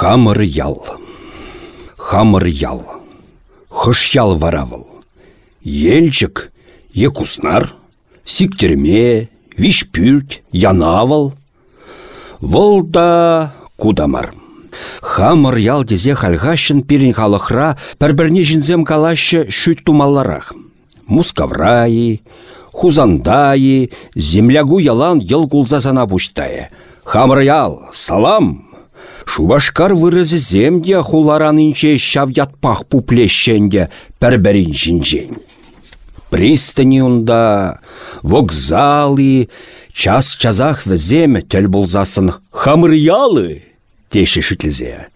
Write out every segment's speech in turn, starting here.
Хамыр ял. Хамыр ял. Хыш ял варавыл. Елчік, екуснар, сиктерме, вишпюрт, янавыл. Волда кудамар. Хамыр ял дезе хальгашын пирин халықра пәрбірне жінзем калашы шүт тумалларах. Мускавраи, хузандаи, землягу ялан ел кулзасана пуштае. Хамыр ял, салам! Шубашкар вырызы земде хуларанынче шав ятпах пуплещенде пәрбәрін жінжен. Пристани унда, вокзалы, час чазах візем тел болзасын хамыр ялы теші шүтлізе.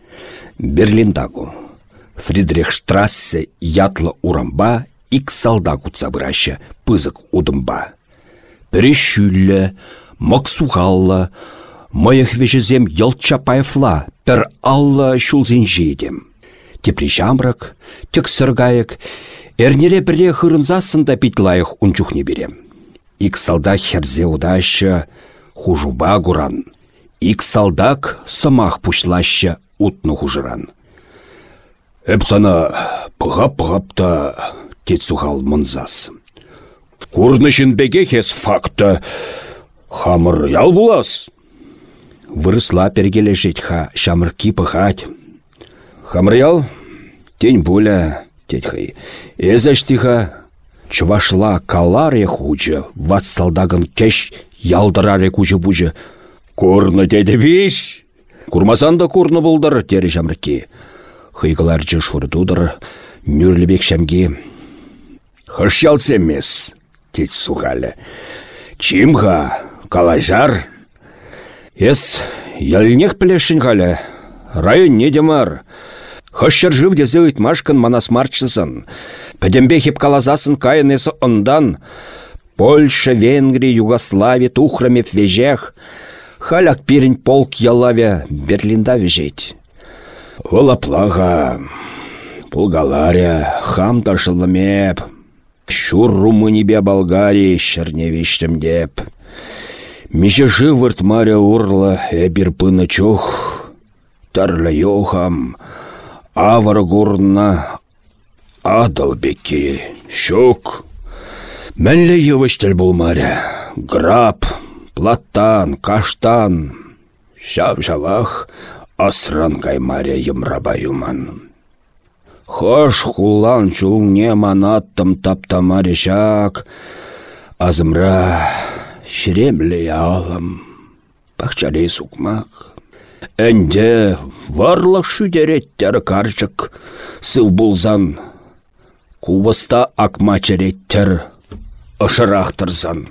Берлиндагу. Фридрихштрассе ятлы урамба ик салда кутса бұрашы пызык удымба. Перешүллі, мақсуғаллы, Мыйых вешізем елча пайфла, пір алла шулзин жейдем. Тепри жамрак, тек сыргайык, әрнере бірле хырынзасында питлайық унчухне берем. Ик салда херзе удашы, хужуба гуран. Ик салдак самах пушлашы утны хужыран. Эп сана пығап-пығап та тетсухал мұнзас. Курнышын беге хес факта, хамыр ял булас. Вырысла пергеле ха шамырки пыхать. Хамрял, тень буля, тетхай. Эзаштиха, чвашла каларе хуча, ватсалдаган кеш ялдыраре куча буча. Курны деді биш. Курмасан да курны булдыр, тері шамырки. Хыйгыларчы шурдудыр, нүрлібек шамги. Хышял семес, тет сухалі. Чимха, калажар, Эс, ялнех пілешін қалі. Район не демар. Хышшыр жив дезе ұйтмашкын манас марчысын. Пәдембе хеп калазасын кайынесі ондан. Польша, Венгрия, Югославия, тухрамев вежех. Халяк пирін полк ялаве Берлинда вежет. Ола плага. Булгалария, хам ташылымеп. Шур Румынибе Болгарии шырневиштім деп. Миже живырт маря урла эбір пыны чух. Тарлы йохам. Авар гурна. Адал беки. Шук. Мәлле йывыштел булмаря. Граб. Платтан. Каштан. Шав-шавах. Асран каймаря йымраба юман. Хош хулан чулне манаттым таптамаре шак. Азымра шіремлі алым, пахчалей сукмак. Әнде варлық шүдереттер карчык, сыв булзан, кубыста акма череттер ышырақтырзан.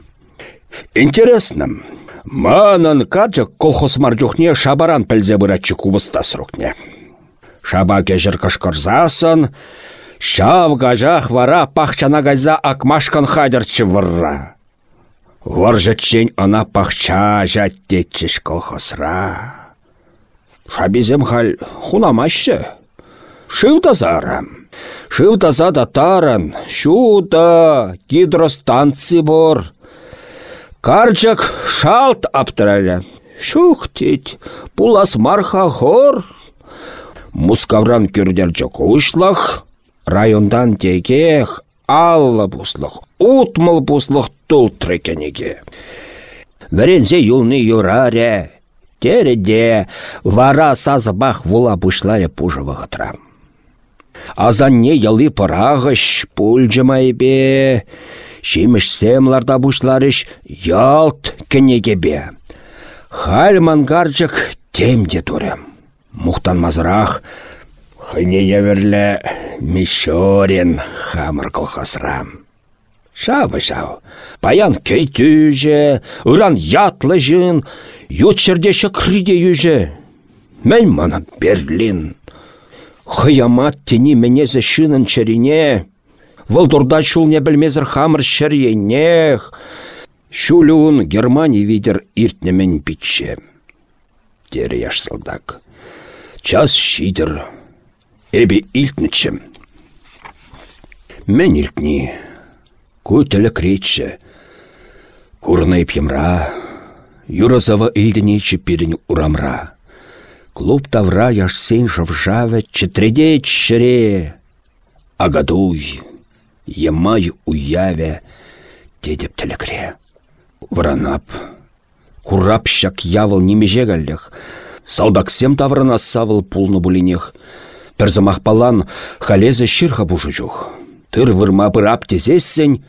Интересным, манын карчык колхоз маржухне шабаран пілзе бұратчы кубыста срокне. Шаба кежір кышкырзасын, шав гажах вара пахчана газа акмашкан хадерчы вырра. Варжатчен ана пахча жаттетчіш колхозра. Шабизем хал хунамашы. Шыв тазарам. Шыв таза да таран. Шуда гидростанци бор. Карчак шалт аптыраля. Шух тет, пулас марха хор. Мускавран кюрдерчі кушлах. Райондан текех алла буслық, утмыл буслық тұл трекенеге. Вәрензе юлны юраре, тереде, вара сазбах вула бушларе пужывы ғытра. Азанне ялы пырағыш, бе, шиміш семларда бушларыш ялт кенегебе. Халь мангарчык темде турым. Мухтан мазырақ, Хыне еверлі мишорен хамыр колхозра. Шавы шау. Паян кейтүже, ұран ятлы жын, ютшердеші крыде юже. Мен мана Берлин. Хыямат тені менезі шынын чарине. Вылдурда шул не білмезір хамыр шәренех. Шулюн Германия видер иртнемен питче. Тері яш сылдак. Час шидер Эбі илтнічім. Мен илтні. Көтілі кретші. Курнайып емра. Юразава илдінейші перін урамра. Клуб тавра яшсен жавжаве четреде чре. Агадуй, емай уяве, дедеп тілікре. Вранап, курап шак явыл немеже галлях. Салдаксем таврана савыл пулны булинех. Пірзымақ палан халезе ширха бушычух. Тыр вырма пырап тезессен,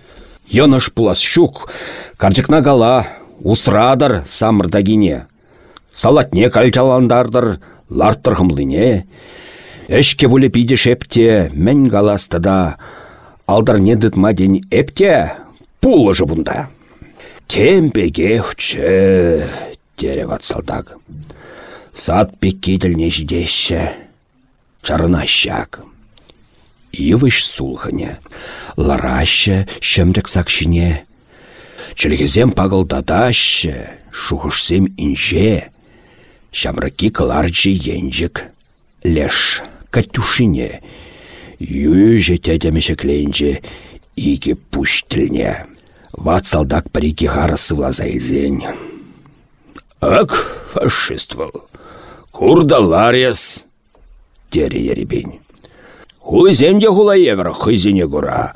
Йоныш пулас щук, карчыкна гала, усрадар самырдагине. Салатне кальчаландардыр, ларттырхымлыне. Эшке бұлі пиде шепте, мән галастыда, алдар не дытма ден эпте, пулы бұнда. Темпеге хүчі, дере ватсалдаг. Сат пеккетілне жидеші, чарына щак. Ивыш сулхыне, лараще шемрек сакшине. Челгезем пагылдадаще, шухышсем инже, Шамраки кыларчы енжік. Леш Катюшине. Юже тетемешекленче иге пуштілне. Ват салдак парики харасы влазайзень. Ак, фашиствол. Курда ларес. Тере еребень. Хулыземде хулаевра хызине гура.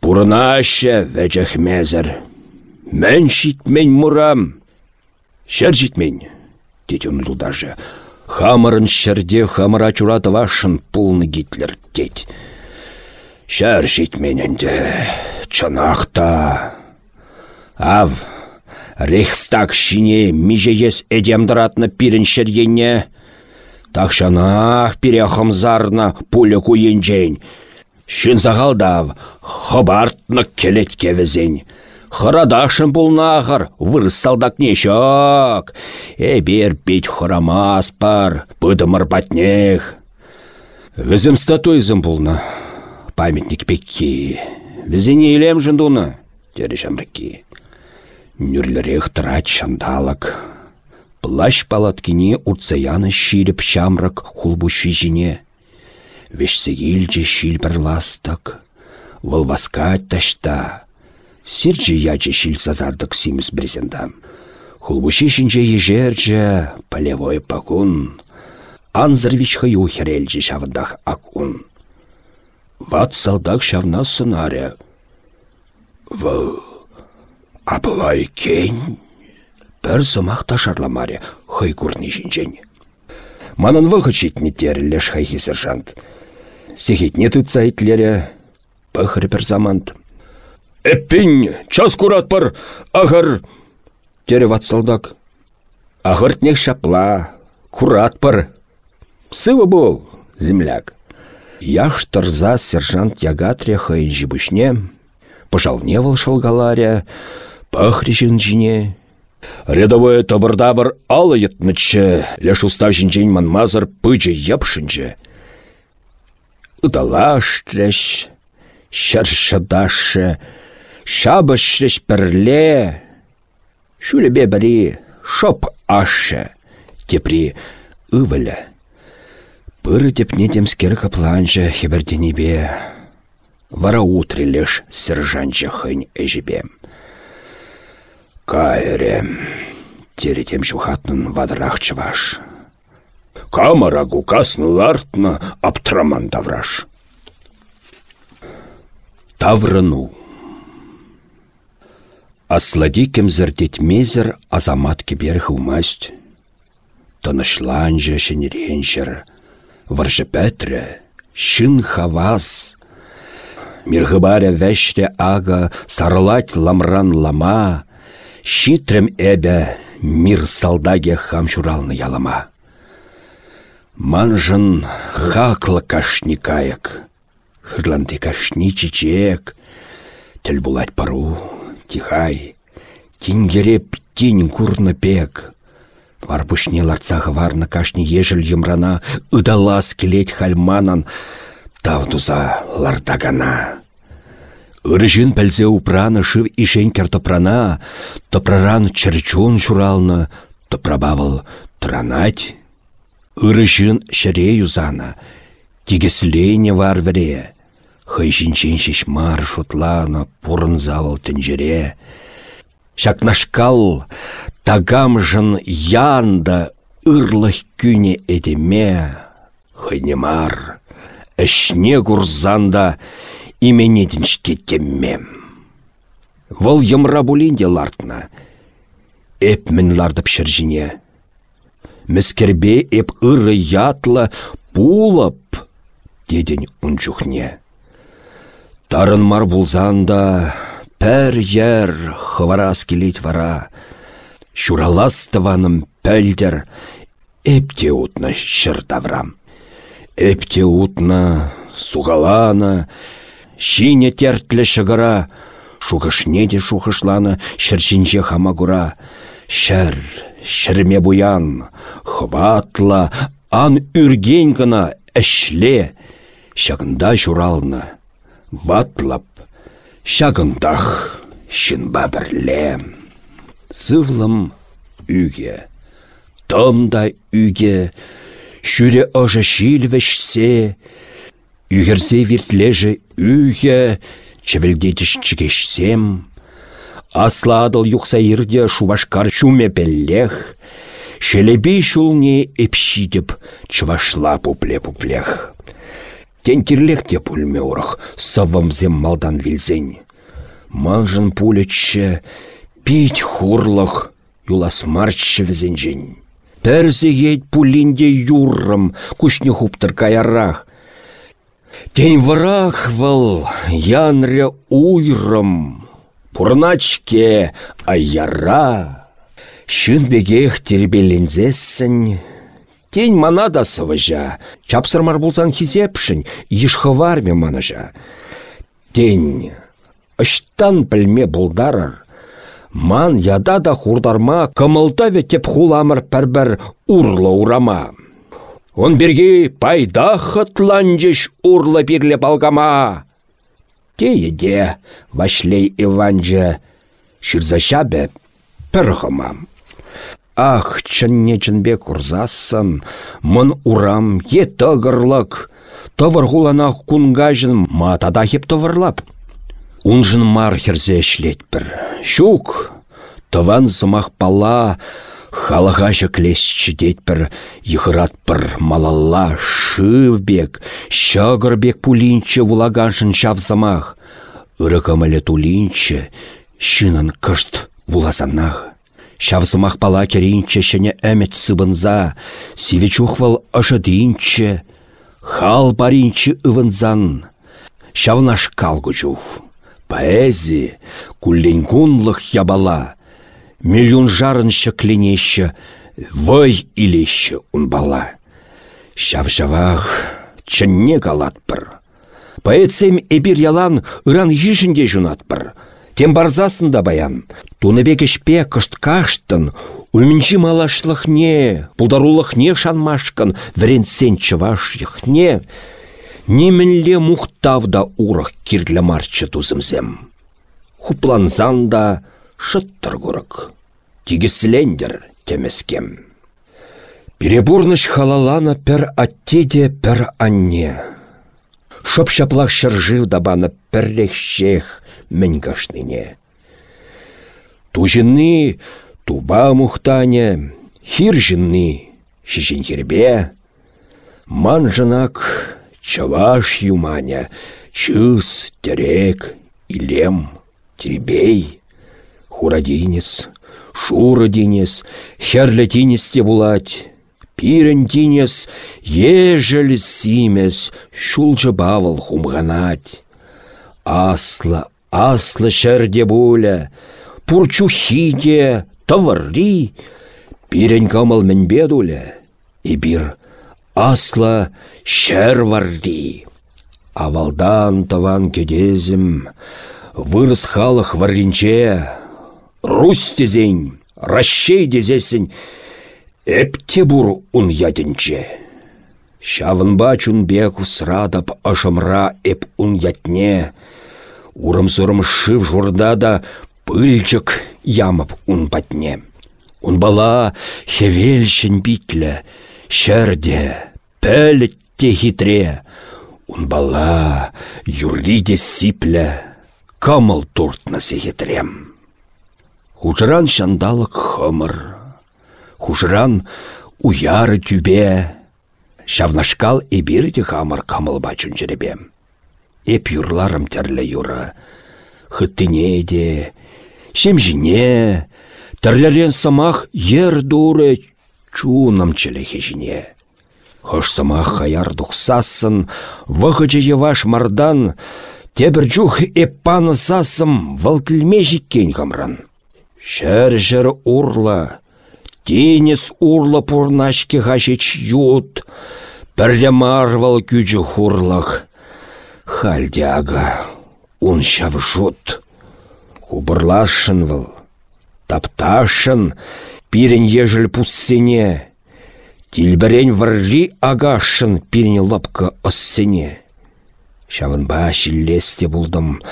Вәчәх мәзір. Мән шитмен мурам. Шәр житмен тетен лудаже. Хамырын шерде хамыра чураты вашын пулны Гитлер тет. Шәр житмененде, чынақта. Ав, Рейхстаг шине межеес эдемдіратны пирін шергенне. Тақшанақ зарна пуля куенжен. Шын зағалдав, хабартны келет кевізен. Хырадашын бұлнағыр, вырыссалдак нешок. Эбер бет хырамас бар, бұдымыр батнех. Візім статуизм бұлна, памятник пекки. Візіне елем жындуны, дері жамрыки. Нүрлерек тырат шандалак. Плащ палаткине урцаяны шиліп шамрак хулбуши жіне. Вешсе елже шил ластық. Вылваскать ташта. Сирчі ячы шил сазардық симіз брезенда. Хулбуши шинче ежерче, полевой пакун. Анзырвич хаю херелчі шавындах акун. Ват салдак шавна сценария. В... Аплай кен. Пір сымақ ташарламаре хай курни шинчен. Манын вғычит не терлеш хайхи сержант. Сехит не тыца итлере, пăхăр пір замант. Эппин, час курат пар, ағыр. Тереват салдак. Ағыртнех шапла, курат пар. Сывы бол, земляк. Яш тұрза сержант ягатреха и жибушне, пожалневал шалгаларя, пахрижин жіне. Рядовое табыр-дабыр алы леш устав жінжен манмазыр пыжы епшінжі. Удалаш треш, шаршадашы, Шабыш пірле, бе бірі шоп ашы, тепри ывылі. Пыры тепне темскер капланжы бе. Вара утрелеш сержанчы хынь әжібе. Кайре, теретем шухатнын вадырах чываш. Камара гукасны лартны аптраман тавраш. Таврыну. Аслади мезер азамат кеберх умасть. Танышланжа шенеренжер. Варжы пәтрі, шын хаваз. Мирғыбаря вәшре ага сарлать ламран лама. Шитрем эбе мир салдаге хамшуралны ялама. Манжын хаклы кашникаяк. Хырланды кашни чечек. Тіл булать пару тихай. Тингереп тинь курны пек. Варпушне ларцағы варны кашни ежіл юмрана ыдалас келет хальманан тавдуза лардагана. Үржін пәлзе упраны шыв ишен кертопрана, топраран черчун шуралны, топрабавыл тұранать. Үржін шыре юзана, тегеслейне варвере. Хыйшинчен мар шутлана пурын завыл Шакнашкал тагамжын янда ырлых күне эдеме, хынемар, әшне курзанда именедіншке теммем. Вăл йымра булинде лартна. Эп мін лардып шыржине. Міскербе эп ыры ятлы пулып, дедін унчухне. Тарын мар булзанда, пәр ер хыварас келет вара. Шураластываным пәлдер, эпте утна шыртаврам. Эпте утна, сугалана, шине тертлі шығыра, шухышне де шухышланы шыршинче хамагура. Шәр, шірме буян, хватла, ан үрген гына әшле, шагында журалны, ватлап, шагындах шынба бірле. Сывлым үге, томда үге, шүре ожа шилвешсе, үгерсе виртлеже үге, чевелдетіш чігешсем, Асладыл юқса ирде шубашкар шуме пеллех, Шелебей шулне эпшидіп чывашла пупле-пуплех. Кирлех те пульме урах, савымзем малдан вилзен. Малжын пулетші пить хурлах, юлас марчы візенжен. Пәрзегет пулинде юррым, кушне хуптыр каярах, Вал янря уйрым, Пурначке аяра. Шын бегех тербелензессін, Тень манада сывыжа, чапсырмар булсан хизепшін, ешхыварме манажа. Тень, ыштан пілме булдарыр, Ман яда да хурдарма, кымылта теп хуламыр пәрбір урама. Он берги пайда хытланжыш урлы бирле балгама. Те вашлей Иванжа шырзаша бе пірғымам. Ах, чынне чынбе курзасын, мын урам е тығырлық, тывырғуланақ кунгажын матада хеп тывырлап. Унжын мар херзе бір. Шук, тыван зымақ пала, Халаға жіклесші бір йғырат бір малалла шывбек, шағырбек пулинче вулаганшын шавзамақ. Үрікімілі тулинче, шынын кышт вулазанақ. Шавзымақ пала керінче шыне әмет сыбынза, сивечухвал ашадинче, хал баринче ывынзан. Шавнаш калгучух. Поэзи, кулленгунлых ябала, миллион жарын шекленеші, вой илеші унбала. Шав-шавах чынне бір. Поэтсем эбир ялан ыран ешінде бір. Тем барзасында баян. Туныбек ішпе кышт каштын, Үлмінчі малашлықне, не шанмашкан, вренсен чываш не. Немінле мұқтавда урық кирлі марчы тузымзем. Хупланзанда, шыттыр күрік. Тигіслендер темескем. Перебурныш халалана пір аттеде пір анне. Шоп шаплақ шыржив дабаны пірлехшех мін гашныне. Тужынны туба мұхтане, хир жынны шишін хербе. Ман жынак чаваш юманя, чыс, терек, илем, теребей. Хурадинес, шурадинес, херлетинесте булать. Пирентинес, ежел симес, шулжы бавыл хумганать. Асла, асла шәрде буля, пурчухиде, таварри, пирен камал бедуля, и бир асла шәр варди. Авалдан таван кедезім, вырыс халық варринче, Русь тезень, расщей дезесін, Эпте бур ун ядінче. Шавынба бег срадап ашымра эп ун ятне. Урым-сұрым шыв журдада пыльчык ямып ун патне. Ун бала хевелшін битлі, шәрде, пәлітте хитре. Ун бала юрриде сиплі, камыл туртна хитрем. Хужран шандалык хымыр. Хужран уяры тюбе. Шавнашкал эбирді хамыр камылба чүнжеребем. Эп юрларым тәрлі юры. Хыттыне де, шемжіне, тірлерен самах ер дуры чуным челехежіне. Хош самах хаяр дұқсасын, вғычы еваш мардан, тебір жух эппаны сасым валкілме жеккен ғамран. Шәр-шәр урла, Тенес урлы пурнашке хашеч ют, Пірде марвал күжі хурлах. Хальдяга, ун шав жут. Хубырлашын выл, тапташын, пирен ежіл пуссене. Тилбірен варри агашын пирен лапка оссене. Шавынба шиллесте булдым,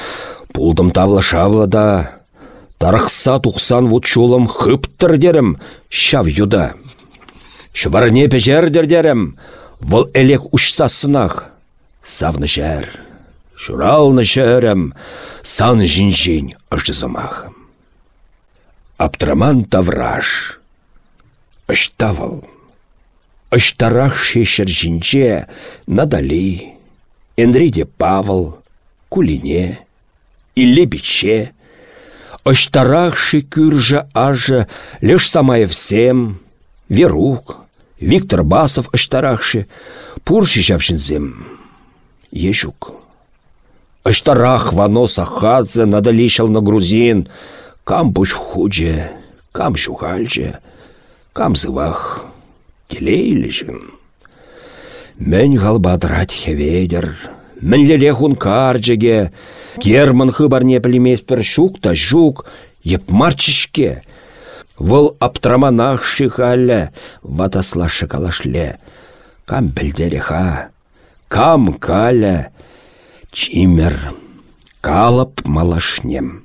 булдым тавла шавлада, Тарықса тұқсан вұтшулым хыптыр дерім, шав юда. Шварне пежер дердерім, вұл әлек ұшса сынақ. Савны жәр, шуралны жәрім, сан жин-жин ұшызымақ. Аптраман тавраш, ұштавыл. Ұштарақ шешір жинче надали, Энриде Павыл, Кулине, Илле биче, Оштарахши кюржа ажа лишь Самаевсем, Верук, Виктор Басов оштарахши, пурши зем. Ешук. Оштарах вано сахадзе надалишал на грузин, кам буш худже, кам шухальже, кам зывах, телейлежін. Мен галбадрать хеведер, мен лелехун карджеге, Герман хыбарне пір шук та жук, еп марчишке. Вұл аптраманах шихалле, ватасла шыкалашле. Кам ха, кам каля, чимер, калап малашнем.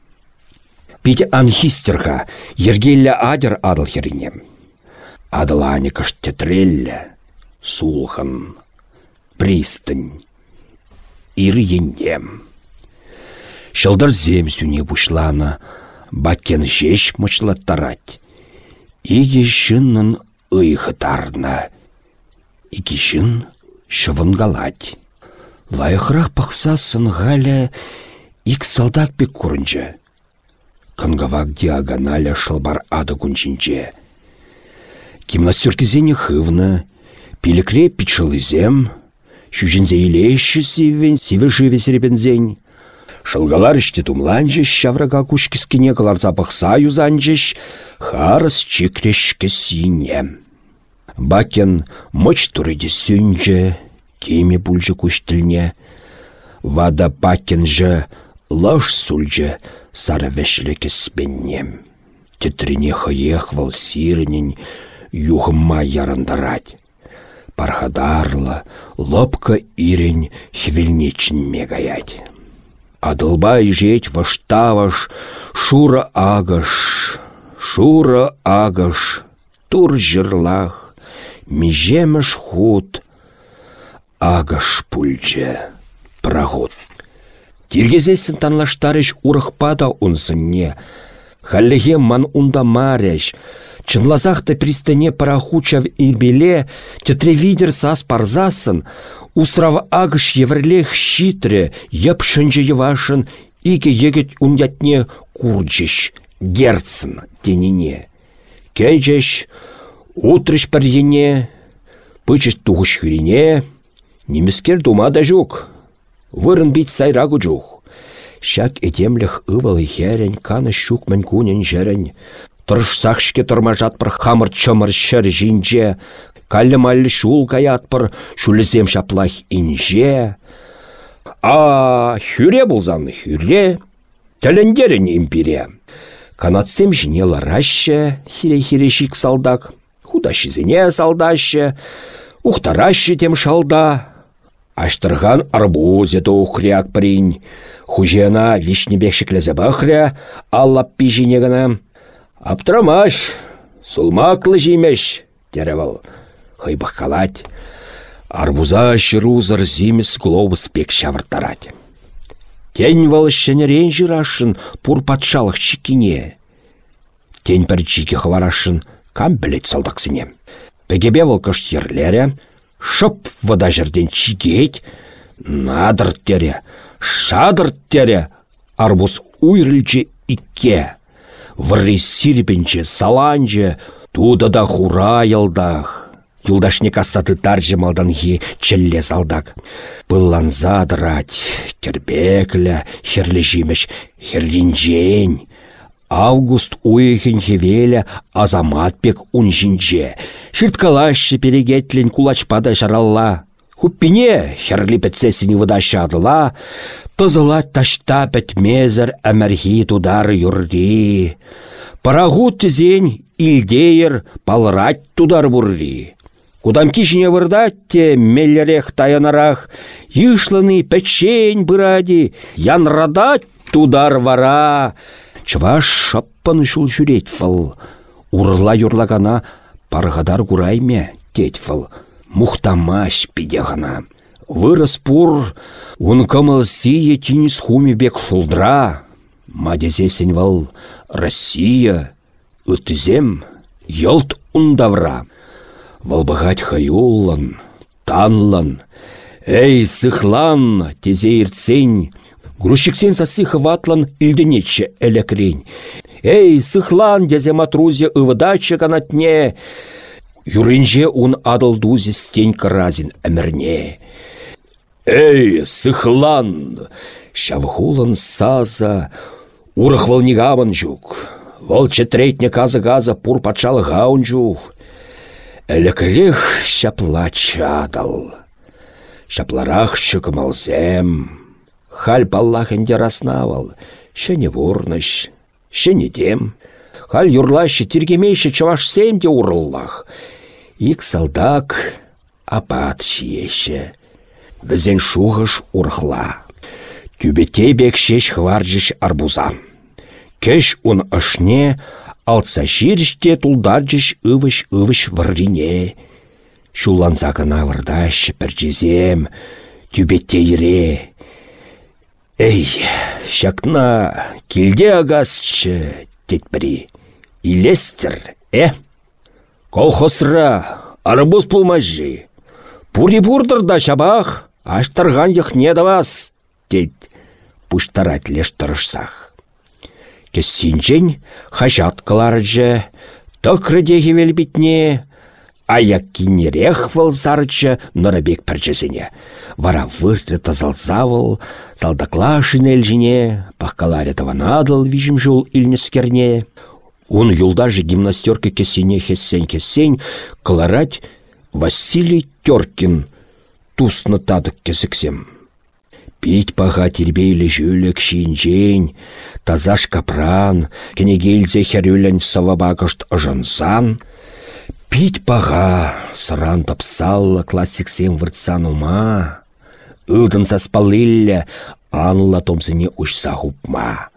Пить анхистерха, ергелля адер адыл херинем. Адыланикаш тетрелле, сулхан, пристань, ирьенем. Шылдар зем сүне бушлана, бакен жеш мұчлаттарать. Иге жыннын ыйхытарна. Иге жын шывынгалать. Лайықрақ пақса сынғаля ик салдак бек курынчы. Кангавак диагоналя шылбар ады күнчінче. Гимнастюркізене хывны, пилікре пичылызем, шүжінзе илейші сивен, сиві живе серебензень. Шылгалар іште тумланжыш, шаврага кушкискіне кыларса пықса юзанжыш, харыс чикрешке сине. Бакен мұч турыде сүнжі, кеме пульжы күштілне. Вада бакен жы лаш сульжы сары вешлі кеспенне. Тетрине хыехвал сиренен юхыма ярандарать. Пархадарлы, лопка ирень хвельнечін мегаять. Адылбай жет ваштаваш, шура агаш, шура агаш, тур жырлах, межемеш худ, агаш пульче, проход. Тиргезесін танлаштарыш урықпада унсынне, халлеге ман унда маряш, Чынлазахта пристане парахучав илбеле, видер сас парзасын, Усрав агыш еврлех щитре, епшынче евашын, ике егет унятне курджеш, герцн тенине. Кейджеш, утрыш пірдене, пычыш туғыш немескер дума да жук, вырын бит сайрагу жук. Шак этемліх ывалы херен, каны щук мән кунен жерен, тұрышсақшке тұрмажат бір хамыр чымыр шыр жинже, Каллы-маллы шул каятпыр, шулізем шаплах инже. А хюре болзаны хюре, тіліндерін империя. Канатсем жіне лараще, хире-хире шик салдак, худашызіне салдаще, ухтараще тем шалда. Аштырған арбузе тухряк принь, хужена вишнебек шеклезе бахря, аллап гана. Аптрамаш, сулмаклы жимеш, теревал калать. Арбуза шырузыр зимес глобус пек шавыртарать. Тень вал шенерен жирашын пур патшалық чикине. Тень бір чике хварашын кам білет салдақсыне. Пегебе вăлкăш ерлере, шып вода жерден чигет, надыр тере, шадыр тере, арбуз уйрылче икке. Вырри сирпенче, саланче, туда да хура йылдах. Юлдашне кассаты таржы малданхи челле салдак. Пылланза дырать, кербеклі, херлі жимеш. Август уйхен хевеля азаматпек унжинже. Шырткалашы перегетлен кулачпада жаралла. Хуппине херли петсесіні выдащадыла, тызыла ташта пәтмезір әмәрхи тудары юрди. Парагут тізен илдейір палрать тудар бурри. Кудам кишіне вырдатте меллерех таянарах, йышлыны пәчень бұради, янрадат тудар вара. Чваш шаппан шул жүрет фыл. Урла юрлагана паргадар курайме тет фыл. Мухтамаш пиде гана. Вырыс пур, ун кымыл сие тинис хуми бек шулдра. Мадезесен вал Россия, үтізем, йылт ундавра. Валбағат хаюллан, танлан, Эй, сыхлан, тезе иртсен, Грузчиксен сасы ватлан илденече элекрень. Эй, сыхлан, дезе матрузе ывыдачы канатне, Юринже ун адылдузе стень каразин әмірне. Эй, сыхлан! Шавхулан саза, урах волнигаман жук. Вол четретне каза-газа пур патшал гаун жук. Элекрех шапла чадал. Шапларах чыкымалзем. Халь баллахенде раснавал. Шене вурныш, шене дем. Халь юрлаще тергемейші чаваш семде урыллах. Ик салдак апат шиеше. Бізен шуғыш урхла. Тюбете бек шеш хваржыш арбуза. Кеш он ышне, алтса жиріште тулдаржыш ывыш-ывыш варрине. Шуланза гына вырдашы піржезем, тюбетте ире. Эй, шакна килде агасчы, тетпірі. Илестер, э? Колхозра, арбуз пулмажы. Пури бурдырда шабах, аштырған не давас, дед пуштарать леш тұрышсақ. Кессинчен хашат кыларжы, тықрыде хевел бітне, аяк кинерех выл зарчы нұрабек пірчесіне. Вара вырты тазалзавыл, залдаклашын әлжіне, паққаларе таванадыл вижім жол илнескерне. Он юлдажы гимнастерка кесене хессен-кессен, кыларать Василий Теркин тусно тадык кесіксем. Пить паға тербейлі жүлік шинжен, тазаш капран, кенегелзе херюлен савабагышт ыжынсан, Пить паға сыран тапсалла классиксем выртсан ума, Үдін саспалылля анла томсыне ұшса хупма.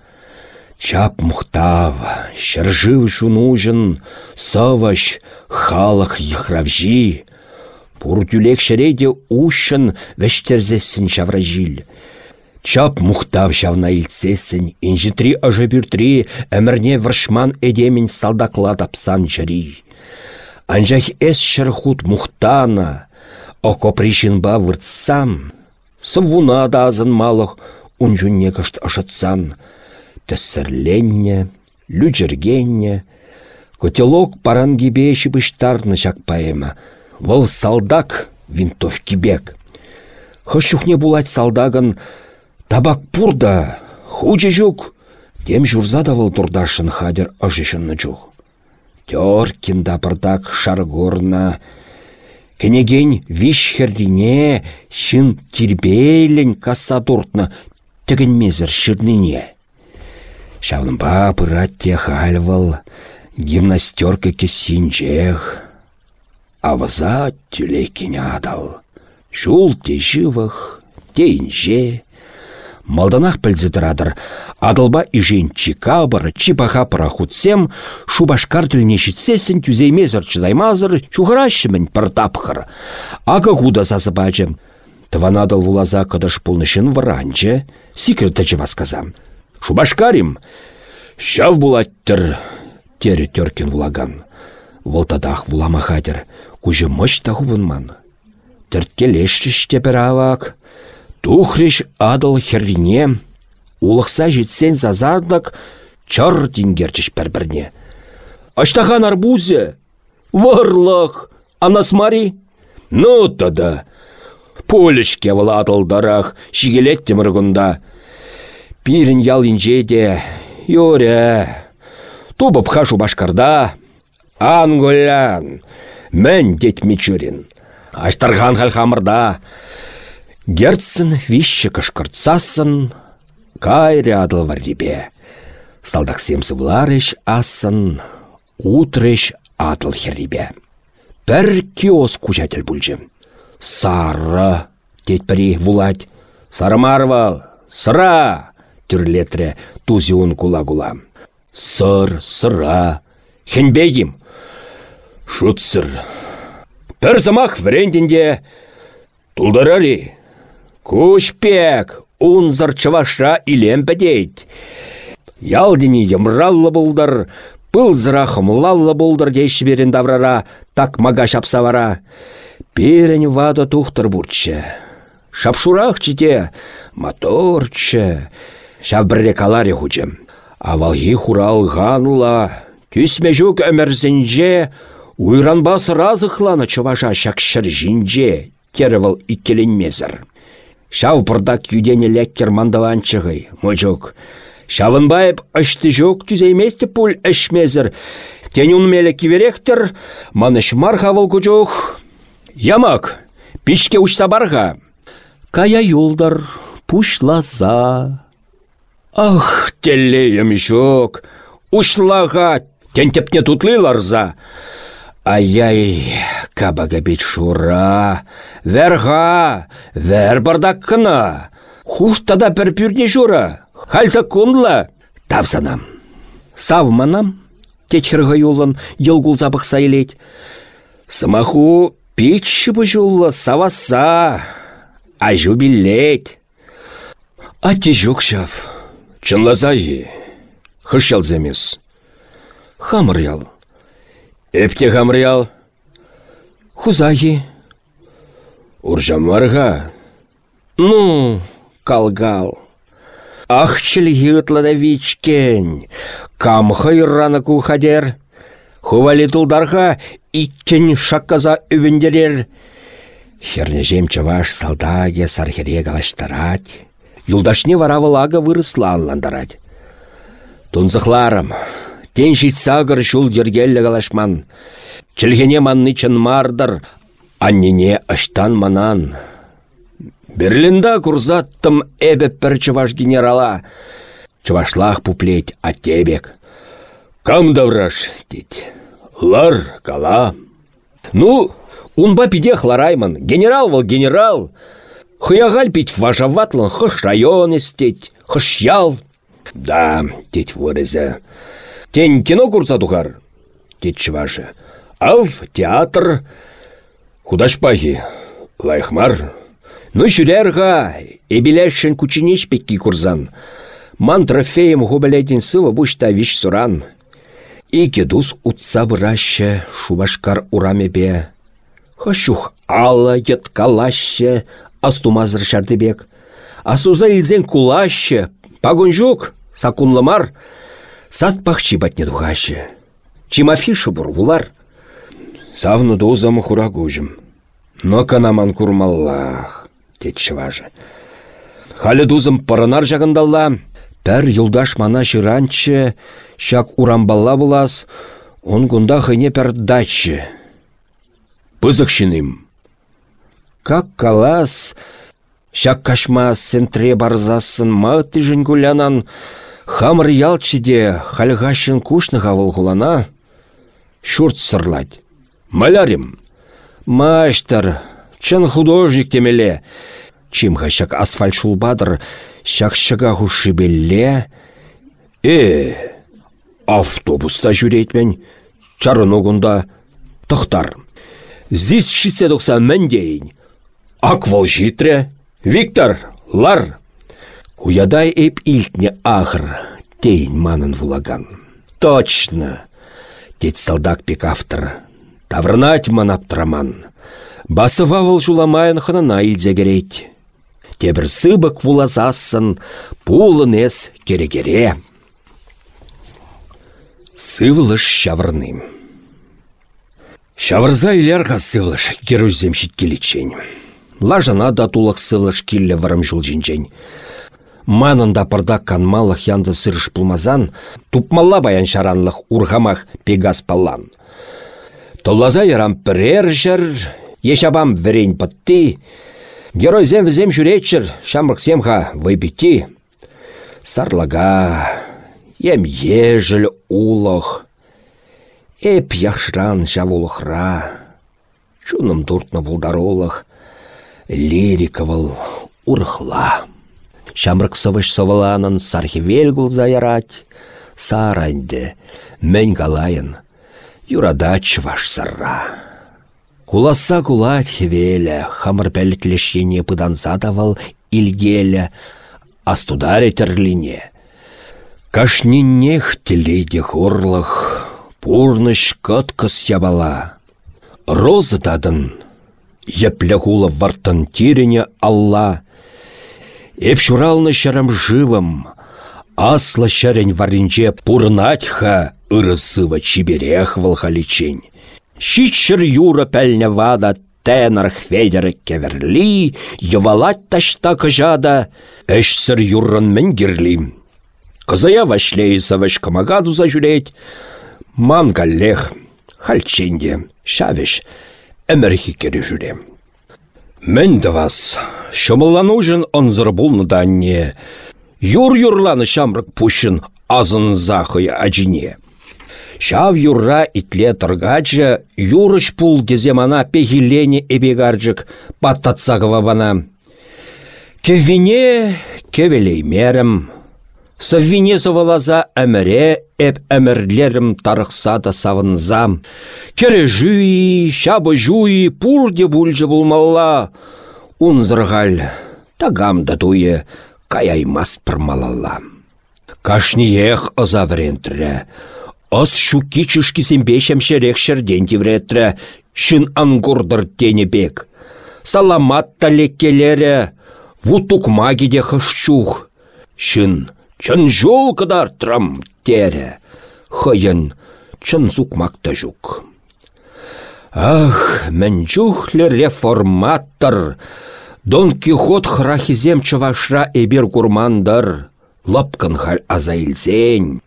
Чап мухтав, шыржыв шунужын, саваш халық йхравжи. Пуртюлек шереде ушын вештерзесін шавражил. Чап мухтав шавна илцесін, инжитри ажабюртри әмірне варшман эдемін салдакла тапсан жари. Анжах эс шырхут мухтана, око пришинба выртсам, сывуна да азын малық, унжунне кышт ашатсан, тәссірленне, лүджіргенне, котелок парангибе шибыштарны жак вăл салдак винтовки бек. Хăщухне булать салдагын табак пурда, хуче жук, тем журза турдашын хадер ажышынны жух. Тёркин да пырдак шаргорна, Кенеген виш хердине, шын тирбейлен касса туртна, тігін мезір шырныне. Шавнымба пыратте хальвал, гимнастерка кесинчех. Аваза тюлекене адал. Шул те живых, те инже. Малданах пілзідірадыр. Адылба ижен чикабыр, чипаха парахутсем, шубашкар тіліне шітсесін түзеймезір чыдаймазыр, чухырашымын пыртапхыр. Ага худа сасыбачым. Тванадыл вулаза кыдыш пулнышын вранчы, секретачы васказам. Шубашкарим, шав булаттыр, тері теркен вулаган. Волтадах вулама хатер, Кужы мыш та хубынман. Тірткелешшіш теперавак. Тухреш адыл херрине. Улықса жетсен зазардық чар дингерчіш пәрбірне. Аштахан арбузе. Варлах. Анасмари. Ну, тада. Полішке владылдарах, шигелет теміргунда. Пирін ял инжеде, юре. Тубып хашу башкарда. Ангулян, мен дет мичурин. Аштархан халхамырда. Герцін виші кышкыртсасын, кайры адыл вардебе. Салдақ семсі бұларыш асын, утрыш адыл херребе. Бір киос кучатель бүлжім. Сары, детпірі вулать. Сарымарвал, сыра, түрлетре тузиун кула-кула. Сыр, сыра, хенбегім. Шут сыр. Пір замақ врендінде тулдарари. Кушпек, ун зарчываша илем пәдейт. Ялдini йымраллы булдыр, пыл зыра хымлаллы булдыр дейші берін даврара, так мага шапсавара. Перен вада тухтыр бурчче. Шапшурах чите, моторчче. Шав бірре каларе хучем. Авалхи хурал ганла, түсме жүк өмірзінже, уйранбас разықланы чываша шакшыр жинже, керевал иккеленмезір. Шав бұрдак юдене леккер мандаванчығый, мұжук. Шавынбайып ашты жоқ түзейместі пул әшмезір. Тен унмелі киверектір, маныш мархавыл күжух. Ямак, пичке учса барға. Кая юлдар, пушлаза. Ах, телеем жоқ. Ушлага, тентепне тутлыларза. Ай-яй, кабага бит шура. Верға, вер бардак кына. Хуштада пір пүрне жура. Хальса кунла. Тавсанам. Савманам. Течірға юлын елгул запықса елет. Самаху печші бұжулы саваса. Ажу білет. Ати жүк шав. Чынлазайы. Хышял земес. Хамырял. Эпте хамырял. Хузайы. Уржамарға. Ну, калгал. Ах. Кам хайраны кухадер. Хували тулдарға иккен шакказа үвіндерер. Хернежем чаваш салдаге сархере галаштарать. Юлдашне варавылага вырысла алландарать. Тунзықларым, тен сагыр шул дергеллі галашман. Чілгене манны мардыр, аннене аштан манан. Берлинда курзаттым эбе пір генерала. Чывашлах пуплеть а тебек. Кам давраш, дить. Лар, кала. Ну, унба пиде хларайман. Генерал вал генерал. Хыягаль пить важаватлан хыш район истеть, хыш ял. Да, теть вырызе. Тень кино курса тухар. Теть чывашы. Ав театр. Худашпахи. Лайхмар. Ну шүрерға, эбелешшін күчінеш пекки курзан. Ман трофеем хубалетін сыва бушта виш суран. Ике дус утса выраще, шубашкар урамебе. Хашух алла еткалаще, астумазыр шардыбек. Асуза илзен кулаще, пагунжук, сакунлымар, сат пахчи батне духаще. Чимафишы бурвулар. Савну дозам хурагужым. Но канаман курмаллах тет чыважы. Халі дузым парынар жағындалла, пәр юлдаш мана жыранчы, шак урамбалла булас, он гунда хыне пәр дачы. Пызық шиным. Как калас, шак кашма сентре барзасын маты гулянан, хамыр ялчыде хальгашын кушны хавыл гулана, шурт сырлать. Малярим. Маштар, чын художник темеле, Чимха çак асфальт шулбадыр, çак çăка белле. Э, автобуста жүрейтмен, чарын огында тұқтар. Зис шитсе тұқса мен дейін. Аквал житре, Виктор, лар. Куядай эп илтне ахр, дейін манын вулаган. Точно, дед салдак пек автор. Таврнать манаптраман. Басывавыл жуламайын хынына керейт. Тебір сыбык вулазасын, пулын эс керегере. Сывлыш шавырным. Шавырза илярға сывлыш керузем шиткелечень. Лажана да тулық сывлыш килле жул жинчень. Манында пырдак канмалық янды сырыш пулмазан, тупмалла баян шаранлық урғамақ пегас паллан. Толлаза ярам пірер жыр, ешабам верень пытты, Геройзем візем жүретчір, шамрықсемха вайбетти. Сарлага, ем ежіл улық. Эп яхшран жавулықра. Чуным дұртны бұлдаролық. Лириковал урхла. Шамрық сывыш сывыланын сархивел заярать. Саранде, мен галайын. Юрада чваш сарра. Куласа кулать хевеля, хамыр пәлітлешене пыданса давал илгеля, астударе терлине. Кашнинех телейде хорлах, пурныш кыткыс ябала. Розы тадын, еплі хула вартын тирене алла. Эп шуралны шарам живым, асла шарень варинче пурнатьха ырысыва чиберех валхаличень. Щичер юра пәлне вада тенар хведері кеверли, йывалать ташта кыжада, әшсір юррын мен гирлим. Кызая вашлей саваш камагаду зажулеть, ман галлех, хальченде, шавеш, әмірхи кері жүрем. Мен вас, шымылланужын онзыр булны данне, юр-юрланы шамрык пушын азын захы ажине. Шав юрра итле тұргачы, юрыш пул деземана пехилене эбегаржык паттатсағыва бана. Кевине кевелеймерім, Саввине савалаза әміре әп әмірлерім тарықса да савынзам. Кере жуи, шабы жуи, пурде бульжы булмалла. Унзырғал, тагам да туе, каяймас пырмалалла. Кашниех озаврентрі, Ос шуки чышки симбешем шерек шерден тивретрі, шын ангурдыр тені бек. Саламат талеккелері, вутук магиде хышчух. Шын, чын жол кыдар трам тере. Хыйын, чын сукмакта жук. Ах, чухлі реформатор, Дон Кихот храхизем чывашра эбир гурмандар, Лапкан халь азайлзень,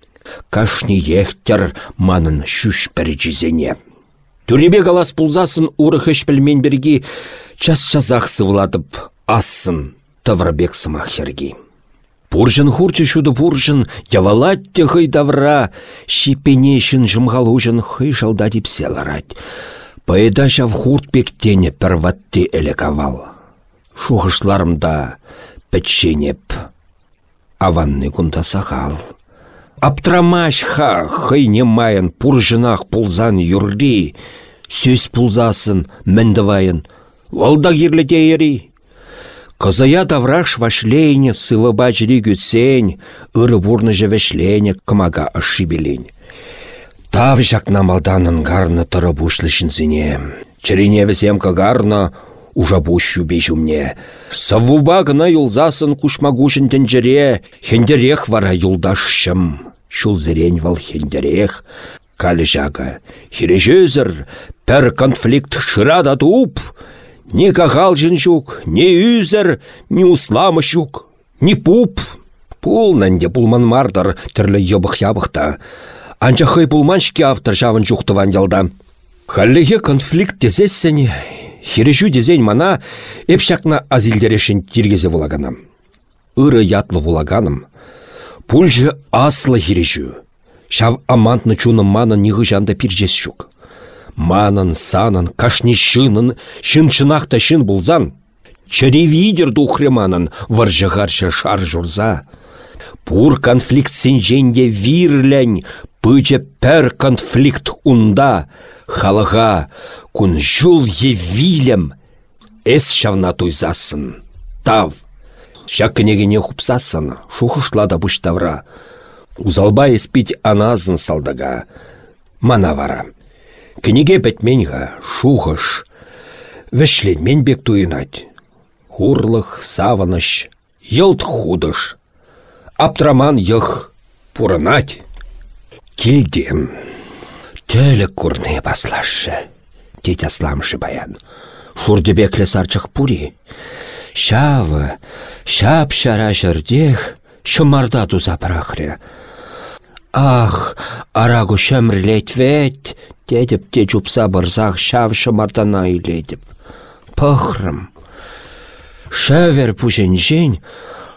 кашни ехтер манын шүш пәрчізене. Түребе галас пулзасын урых пілмен берги час-часақ сывладып асын таврабек сымақ херги. Пуржын хурчы шуды пуржын, явалат те хый давра, шипенешін жымғалужын хый жалда деп селарать. Пайда шав хурт пектене перватты элекавал. Шухышларымда пәтшенеп, аванны кунда сағал. Аптрамаш ха хыйне майын пуржынақ пулзан юрли, сөз пулзасын міндівайын, Волда кирлете ери. Кызая давраш вашлейне сывыба жри гүтсен, ыры бурны жевешлене кымага ашибелень. Тав жакна малданын гарны тұры бушлышын зіне. Чырине візем кагарна Ужа бущу бежумне. Савуба гына юлзасын кушмагушын тенджере, хендерех вара юлдашшым. Шулзерен вал хендерех. Калі жага, хирежезір, пәр конфликт шырада туп. Ни кағал жук, ни үзір, усламы шук, ни пуп. Пул нәнде пулман мардар тірлі ебық ябықта. Анча хый пулманшки автор жавын жуқтыван ялда. Халлеге конфликт тезессен, Хирежу дезень мана эпшакна азилдерешін тиргезе вулаганам. Үрі ятлы вулаганым. Пульжы аслы хирежу. Шав амантны чуны мана ниғы жанда пиржес шук. Манын, санын, кашни шынын, шын булзан. Чаревидер духреманын, варжығаршы шар журза. Пур конфликт сенженде вирлянь, пыче пәр конфликт унда, халыға, күн жул евилем, эс шавна туйзасын. Тав, шак кінегене хупсасын, шухышлада бұштавра. Узалба еспить аназын салдага. Мана вара. Книге бітменға шухыш. Вішленмен бек туйынать. Хурлых, саваныш, йылт худыш. Аптраман йых пурынать. Килдем. Төлі курны баслашы. Теть асламшы баян. Шурдебеклі сарчық пури. Шавы, шап шара жырдех, шымарда туза. Ах, арагу шәмірлет вет, дедіп те жупса бұрзақ шав шымардана үйледіп. Пықрым. Шәвер пүжен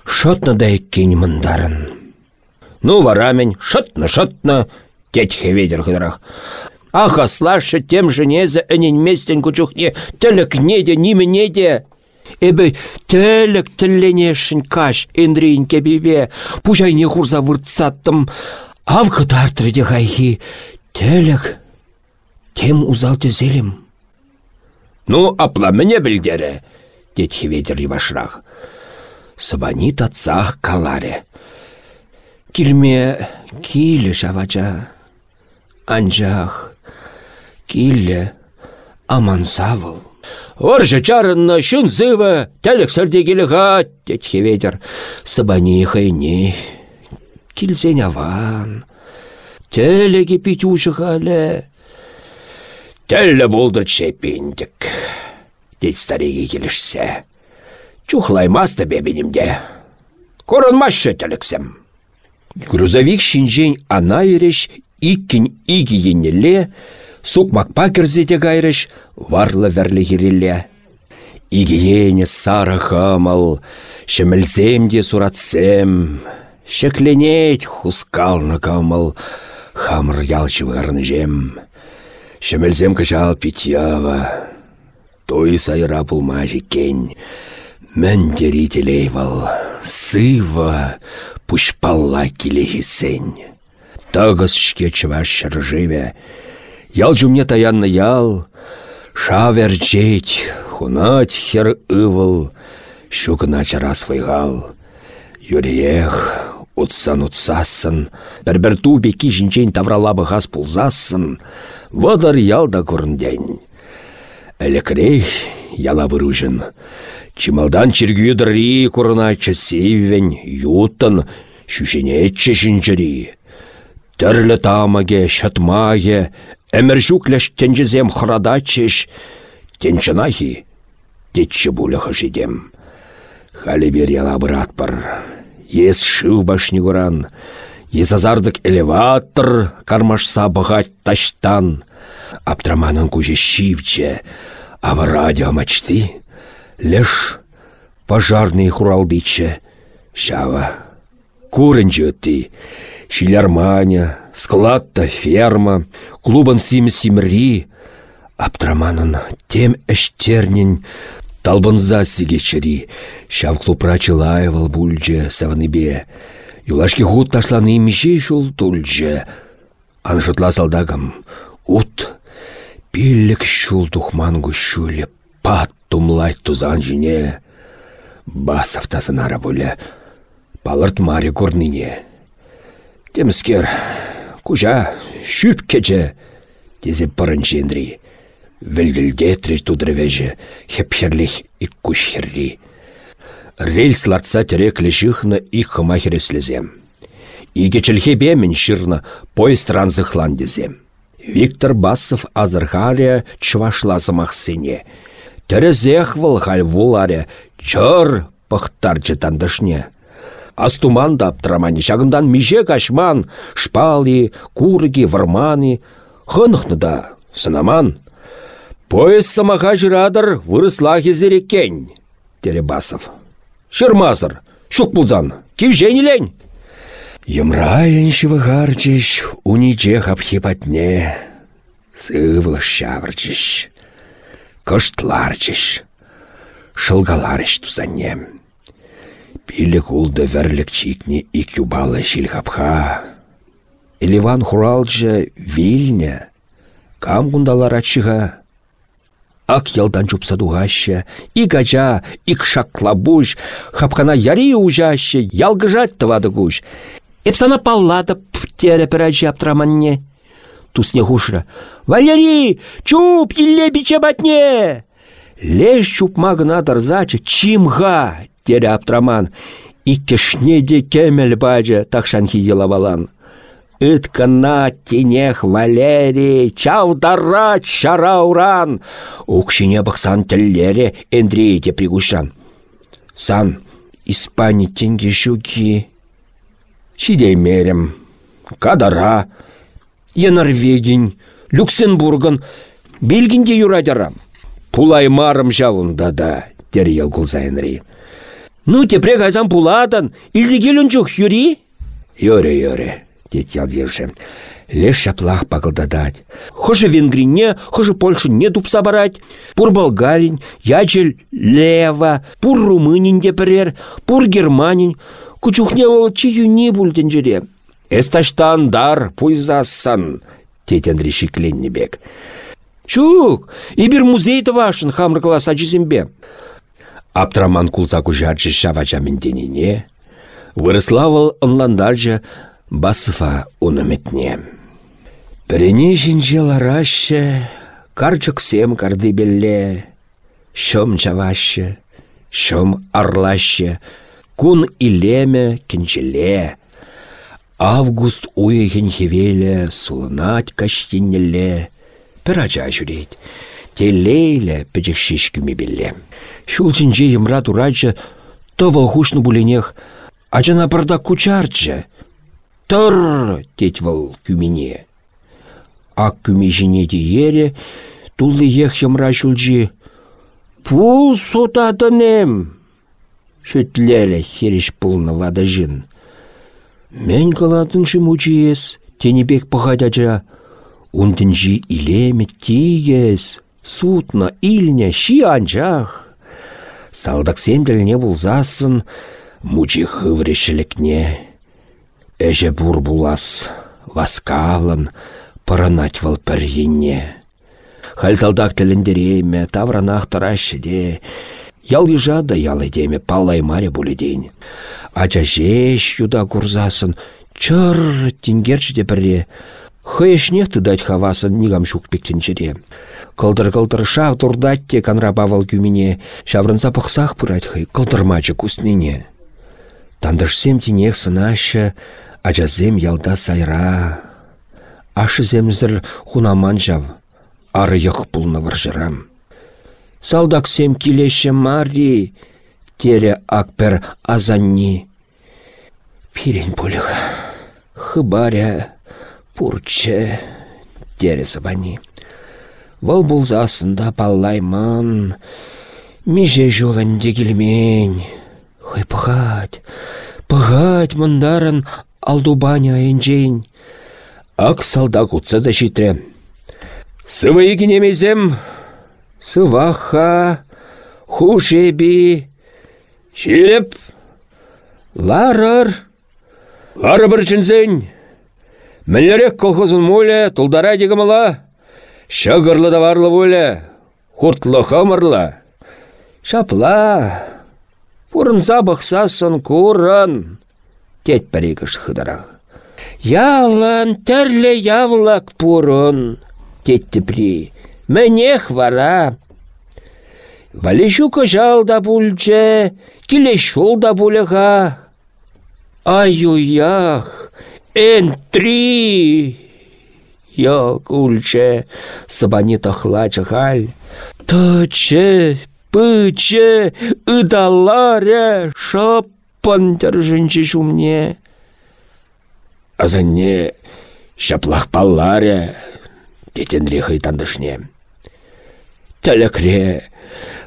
шотны да еккен мындарын. Ну, варамен, шытны-шытны, дед хеведер хыдырақ. Ах, аслашы тем женезе әнен күчухне тілік неде, нимі неде. Эбі тілік тілленешін каш эндрейін кебебе, пужайне хурза выртсаттым. Авғы тартырде ғайхи, тілік, тем узалты зелім. Ну, апла міне білдері, дед хеведер ивашрақ. Сыбани татсақ каларе. Килме килі жавача. Килі аман савыл. Оржы чарынна шын зывы, тәлік сәрдегелі ғат, дед хеведер. Сыбани хайне, килсен аван. Тәлігі петюші ғалі. Тәлі болдыр чепендік. Дед стареге келішсе. Чухлаймасты бебенімде. Корынмашы тәліксім. Грузовик шинжен ана ереш иккін игі енеле, сукмакпа кірзете гайрыш, варлы вәрлі хирелле. Игиене сары хамал, шемілземде суратсем, шекленет хускалны камал, хамыр ялчы жем. Шемелзем кышал питьява. Той сайра пулма жекен. Мен дерителей вал. Сыва пушпалла келешесен. Тағыз шке чываш шыржыве. Ял жумне таянны ял. Шавер жет, хунать хер ывыл. Шукына чарас вайгал. Утсан утсасын, бір-бір тубеки жінчен тавралабы ғас пулзасын, Вăдăр ялда курндень. Элекрей яла выружын. Чималдан чиргүйдірі курначы севен, ютын, шүшенетчі жінжірі. Тірлі тамаге, шатмаге, әмір жүкләш тенжізем хырадачыш, тенчынахи, тетчі бұлығы жидем. Халі бір яла бұрат бар, ес шыв башны куран, Езазардык элеватор кармашса бұғат таштан. Аптраманын көже шивче, ава радио мачты. Леш пожарный хуралдыче. Шава. Курын жөтті. Шилярманя, складта ферма, клубан сим симри. Аптраманын тем әштернен талбынза сигечері. Шав клубра чылаевал бульже саваныбе. Юлашки хут ташланы мише шул тульче. Аншытла салдагам. Ут пиллік шул тухман гущуле пат тумлай тузан жіне. Басов тасынара бұлі. Палырт мари көрніне. Темскер, кужа, шүп кече, тезе жендри. Вілгілдетри тудрывежі, хепхерлих и кушхерри. Рельс ларца терек лешихна и хыма хереслезем. Иге челхебе мен шырна поезд ранзыхлан дезем. Виктор Басов азырхаре чывашлазымах сене. Терезех выл вуларе, чыр пăхтар жытандышне. Астуман да аптырамани меже кашман, шпали, курги, вармани, хынхны да, сынаман. Поезд самаха жырадыр вырысла хезереккен, Теребасов. Шырмазыр, шук бұлзан, кевжен лень. Емрайын шывыгарчыш, униче хапхипатне, сывлыш шавырчыш, кыштларчыш, шылгаларыш тузаннем. Пилі кулды вәрлік чикне ик юбалы шилхапха. Эливан хуралчы вильня, кам ак ялдан чупса дугаще, и гача, и кшаклабуш, хапхана яри ужаще, ялгыжать тывады гуш. Эпсана паллада птері пірәжі аптыраманне. тусне хушра. Валерий, чуп, еле биче батне! Леш чупма гына дарзачы, чимға, тере аптраман. Иккешне де кемел бачы, такшанхи елавалан. Ыткана тенех Валерий, чаудара чарауран. Укшине бақсан тіллері Эндрейде пригушан. Сан, Испани тенге шуки. Шидей мерем. Кадара. Я Норвегин, Люксембурган, Бельгинде юрадярам. Пулай марым жавында да, тер елгулза Энри. Ну, тепре гайзан пуладан, илзегелін жүх, юри? Йоре, йоре, дед ялдерші. Леш шаплах пағылдадать. Хожы Венгрине, хожы не тупса барать. Пур Болгарин, ячел лева, пур Румынин депірер, пур Германин. Кучухне ол чиюни бульден жүре. Эсташтан дар пуйзасан, тет Андрей Шикленнебек. Чук, ибір музей-то вашын хамрыкла сачызембе. Аптраман кулса кужарчы шавача менденине, вырыславал онландаржа басыфа уныметне. Пірене жінже лараще, карчык сем карды белле, шом чаваще, шом арлаще, кун илеме кенчеле. Август уйген хевеле, сулынать каштиннеле, пірача жүрейд. Телейле пӹчӹк күмі. Шул чинче йымра турачы, то волхушны буленех, ачана пырда кучарчы. Тыр, теть вол күмине. Ак күмежіне де ере, тулы ех ямра шулжи. Пул сотатынем. Шөтлелі хереш пулны вада жын. Мен калатын мучиес, тенебек пағадача. Унтынжи илеме тигес, сутна илня ши анчах. Салдак семділіне бұлзасын, мучи хыврешілікне. Эже бур булас, васкавлан, пыранать вăл піргенне. Хальсалдақ тіліндерейме, тавранақ де, ял ежада ял едеме паллай маре буледейн. Ача жеш юда курзасын, чыр тенгерчі бірре, Хыешнех тыдать хавасын нигам шукпектенчере. Кылдыр-кылдыр шав турдать те канра павал кюмине, шаврынса пықсақ пырать хый, кылдырмачы кустнине. Тандышсем сынашы, ачазем ялда сайра ашыземзір хунаман жав, ары йық пулны варжырам. Салдаксем килеше мари, тере акпер азанни. Пирен пулық, хыбаря, пурче, тере сабани. Вăл булзасында паллайман, меже жолынде келмень. Хой пығать, пығать мындарын алдубаня айынжень. Ак салда кутса да житре. Сывы егінемезем, сываха, хушеби, шилеп, ларыр, лары бір жінзен. Мінлерек колхозын мөлі, тұлдара дегіміла, шығырлы да варлы бөлі, хуртлы хымырлы. Шапла, пұрын забықсасын курын, тет бірегіш хыдырағы. Ялан тәрлі явлак пурын, тетті при. Мәнех вара. Валешу жал да бульче, келешул да булыға. Аюях, эн три. Йок ульче, сабани тахлачы халь. Таче, пыче, ыдаларе, шаппан держинче шумне азанне шаплах палларе, тетенре хайтандышне. Тәләкре,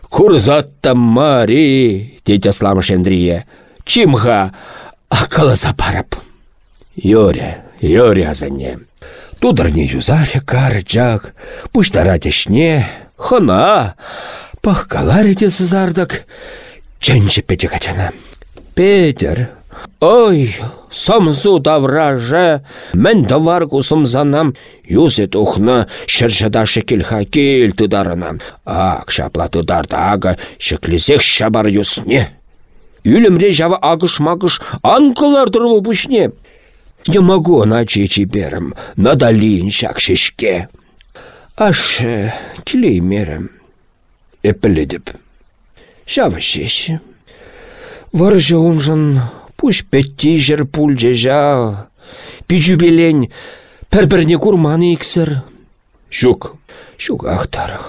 курзатта мари, тетя сламыш Эндрие, чимха, акыласа парап. Йоре, йоре азанне. Тудырне юзаре карчак, пуштара тешне, хына, пахкаларе те сызардак, ченче пече. Петер, Ой, самзу давраже, мен давар кусымзанам, юзе тухна шыржада шекелха кел тыдарына. Ак, шапла тыдардага, шеклезех шабар юсне. Үлімре жава агыш-магыш анкылар тұрвыл бұшне. Не могу на чечи надалин шак шишке. Аш мерем. Эпіледіп. Шава шеші. Варжы унжын пуш петти жер пульже жа. Пижубелен пір-біріне курманы иксір. Шук, шук ақтар.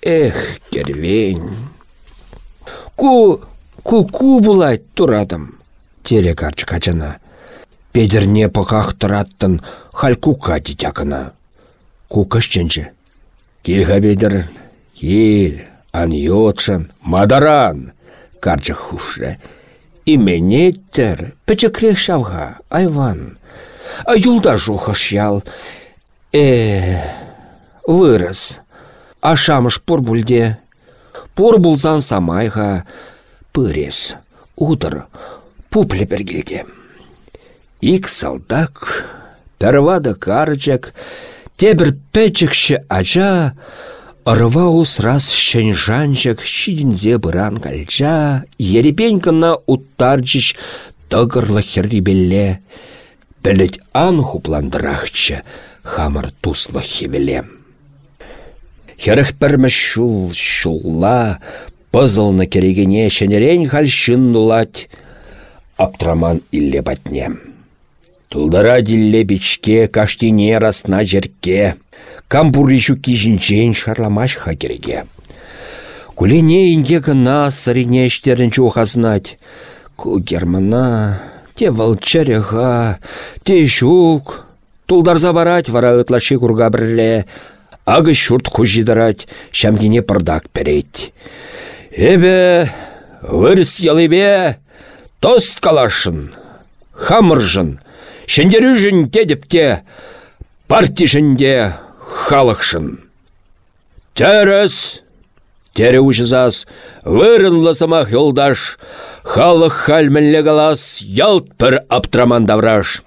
Эх, кервень. Ку, ку-ку булайт турадым. Тере карчы качана. Педерне пықақ тұраттын халькука дитякына. Кукаш ченче. Килға бедір, кил, ан йотшын, мадаран. Карчы хушры. Именеттер, пӹчӹкре шавға, айван. А юлда жухаш ял. Э, вырыс. Ашамыш пор бульде. Пор булзан самайға. Пырес, утыр, пупле бергелде. Ик салдак, пәрвады карчак, тебір пәчікші ача, ырва усрас шэнжанчак шидінзе бұран кальча, ерепенькіна уттарчыш тығырлы херрибелле, біліт ан хупландырахчы, хамыр туслы хевеле. Херіх пірмі шул шулла, пызылны керегене шенерен хальшын нулать, аптраман илле батнем. Тулдыра дилле бичке каштине расна жерке, камбурлишу кижінчен шарламаш хакереге. Кулине инге гына сырине іштерін чухазнать. Ку германа, те волчарега, те жук. Тулдар забарать вара ытлаши курга бірле. Ағы шурт хужидарать, шамгине пырдак переть. Эбе, вырс ялыбе, тост калашын, хамыржын, Шендерюжін тедіпте, партишінде халықшын. Тәріс, тәрі ұшызас, вырынлы самақ елдаш, халық хальмінлі қалас, ялт бір аптраман давраш.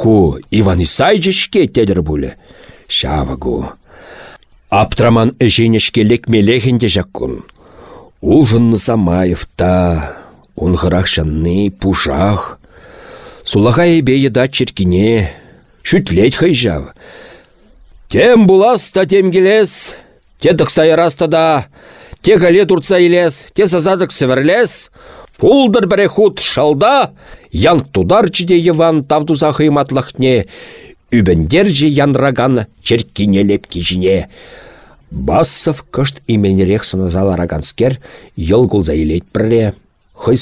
Ку Иван Исайчичке тедір бұлі. Шавагу. Аптраман әженешке лекмелехінде жақкун. Ужынны Самаевта, ұнғырақшанны пушах, Сулаға ебе еда черкине, шүтлет хайжав. Тем буласта тем келес, те дықсайраста да, те гале турца илес, те сазадық северлес, пулдыр бірі шалда, янг тудар чиде еван тавдуза хайматлахне, үбендер янраган черкине лепки жіне. Бассов кышт именерек сыназалараганскер, ел гулза илет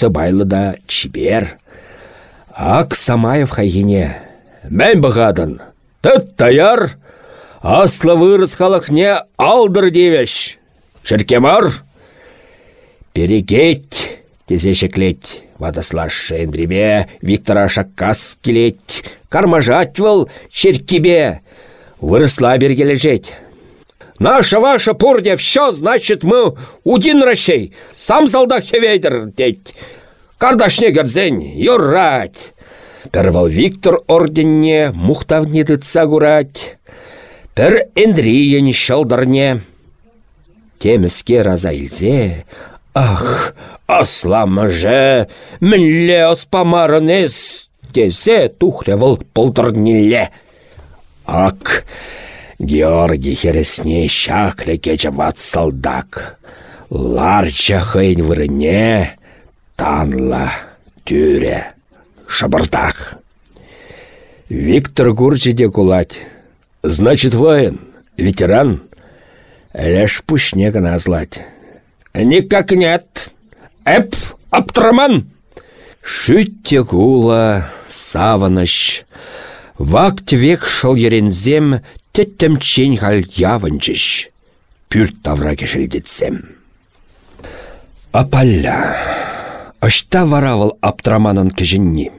байлы да чибер. Ак Самаев хайгине. Мән бұғадын. Тыт таяр. Аслы вырыс халықне алдыр девеш. Шіркемар. Перегеть. Тезе шеклет. Вадаслаш Эндриме Виктора Шаккас келет. Кармажать выл черкебе. Вырысла бергележеть. Наша ваша пурдя все, значит, мы удин ращей. Сам залда хевейдер, деть. Кардашне герзень, юрать. Первал Виктор орденне мухтавне тытса гурать. Пір Эндриян шалдарне. Теміске раза илзе. Ах, асламы же, мінле аспамарыныз. Тезе тухревыл пылдырнеле. Ак, Георгий хересне шакле кечават салдак. Ларча хейн вырыне танла тюре шабартах. Виктор Гурчиде кулать. Значит, воин, ветеран. Лишь пушне назлать. Никак нет. Эп, Аптраман. Шүтте кула, саваныш. Вакт век шыл ерензем, теттем чень хал. Пүрт тавра кешілдетсем. Апалля. Ашта варавыл аптраманын кежінні.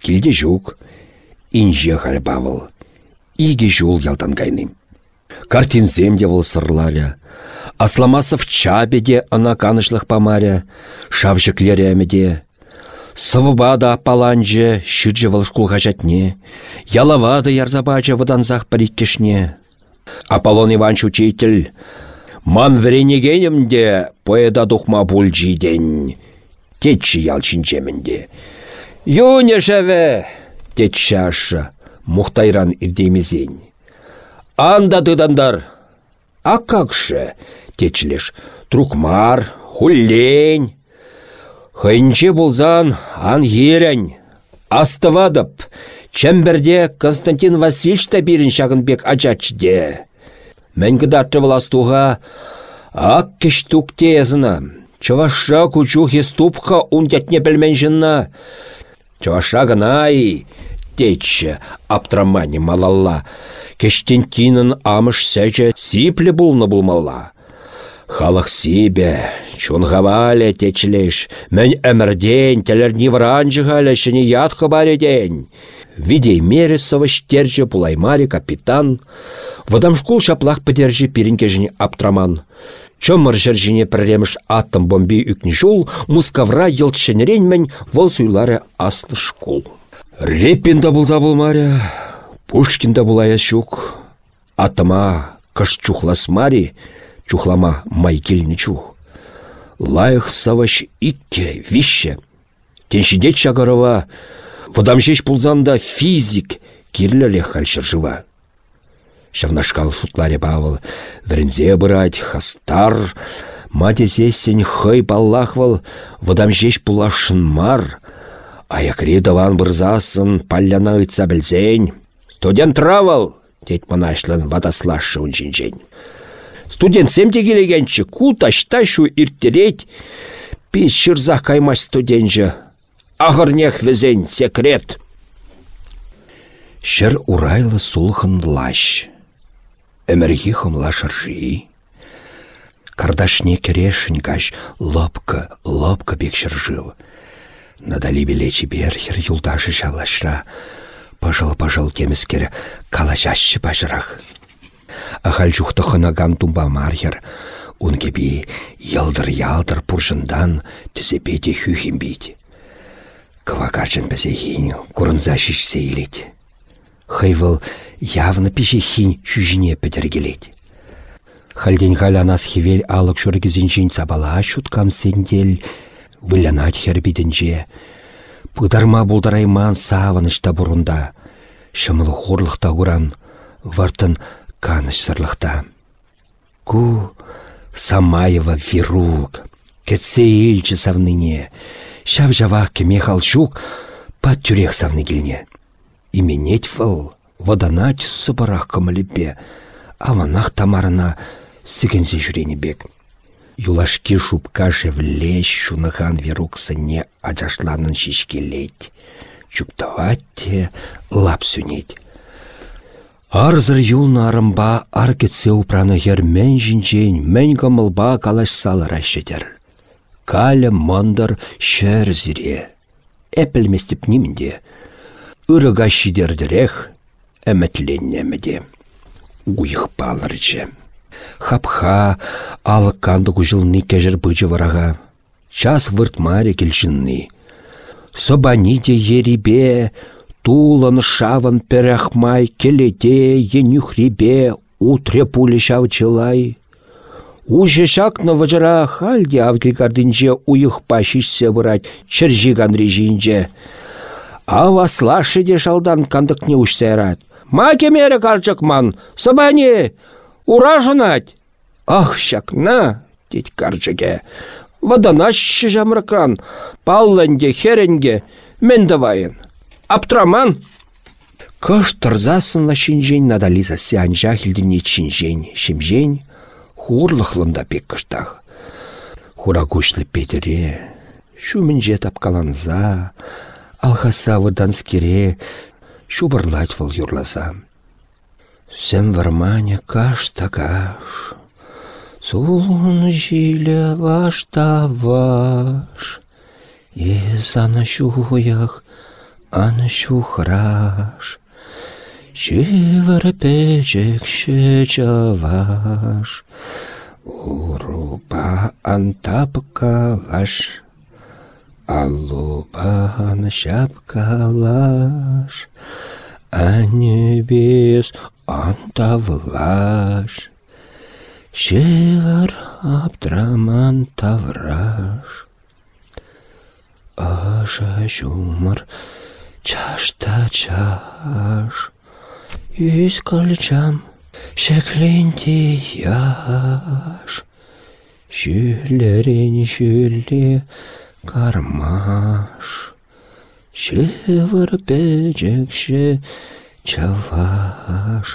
Килде жук, инже халбавыл. Иге жол ялдан кайны. Картинзем де выл сырларя. Асламасов чабеде ана канышлық памаря, шавжыклері әмеде. Сывыбада паланжы шүржі выл шкулға жатне, ялавады ярзабачы выданзақ париккешне. Аполлон Иванч учитель, ман вренегенемде поэда духма бульджидень тетчі ялчинчемінде. Юне жәве, Тетшашы, мұқтайран ирдеймезен. Анда дыдандар. А какше, течлеш, трукмар, хуллень. Хынче булзан ан ерен. Астывадып, чемберде Константин Васильевич та бирін шағынбек ачачде. Мәнгі датты властуға, ак кеш туктезіна, чаваша кучу хиступха унтятне білмен жынна. Чаваша гынай, течі, аптрамане малалла, кештентинын амыш сәжі сиплі булны булмалла. Халық себе, чунғавале течілеш, мән әмірден, тәлерні вранжығалі шыны ятқы бареден. Видей мере савыштерже пулаймари капитан, школ шаплақ підержі пирінкежіне аптраман. Чомыр жіне пірреміш аттым бомби үкні жол, мускавра елтшенерен вол суйлары аслы школ. Реппинда болза болмаря, Пушкинда булая щук. Атама каш чухласмари, чухлама майкельні чух. Лайх саваш икке, вище. Теншидет чагарова, жеш пулзанда физик, кирлеле хальшыр жива. Шавнашкал шутларе бавыл, врензе бырать, хастар, мате сессен хый баллахвал, жеш пулашын мар, аякри даван бұрзасын, палляна ыйтса білзень. Студент травал, тет манашлан вадаслашы жинжен. Студент семте келегенчі, ку ташта шу ирттерет, пис шырзақ каймаш студентжі. Ағырнех візен секрет. Шыр урайлы сулхын лаш. Әміргі хымла шыржи. Кардашне керешін каш лопка, лопка бек шыржыв. Надали білечі берхер юлдашы шавлашра. Пажал-пажал темескер калашашы бажырах. Ахал жухты хынаган тумба мархер, ункеби ялдыр-ялдыр пуржындан тізепете хюхим бейді. Кывакарчын бәзе хин, курынза шишсе илет. Хайвыл явны пеше хин шүжіне пәдергелет. Хальден халанас хевел алық сабала шуткам сендел, вылянат хербидінже, Пыдарма булдарайман саванышта бұрында. Шымылы хорлықта уран, вартын каныш сырлықта. Ку Самаева вирук, кетсе илчі савныне, шав жавақ кеме халчук, пат тюрех савны келне. Именет выл, воданач сыбырақ кымыліпе, аванақ тамарына сігінзе жүрені бек. Юлашки шубкаше влеш шуныхан веруксыне ажашланын шишкелет. Чуптаватте лап сүнет. Арзыр юлна арымба аркетсе упраны хер мен жинчен, мен калаш калашсалыра шетер. Каля мандыр шер зире. Эпілместіп немінде. Үріға шидердірех, әмітленнемеде. Уйық хапха, алық канды күжілні кәжір бұжы варага. Час выртмаре келшінні. Собани де ерибе, тулан шаван перахмай, келеде енюхрибе, утре пулі шавчылай. Уже шакна вajыра халде авгел кардинже уйық пашишсе вырать, чыржи режинже. Ава де шалдан кандық не ушсайрат. Ма кемері карчықман, собани, Ура жынать! Ах, шакна, дед карчыге. Вадана жамракан, палленде херенге, мен давайын. Аптраман! Кыш тұрзасын шинжен надализа сянжа хилдіне чинжен, шимжен, хурлықлында пек кыштақ. Хурагушлы петере, шумінже тапкаланза, алхаса выданскере, шубырлать выл юрласа. Всем варманя каш такаш, Сунжіля ваш та ваш, И за нащуях, а нащухраш, Чи верепечек ще чаваш, Урупа антапка лаш, Алупа нащапка лаш, А небес антавлаш. Шевар аптраман тавраш. Аша шумар чашта чаш, Үз колчам, шекленте яш, Шүлерен шүле кармаш, Шевырпечекше чаваш,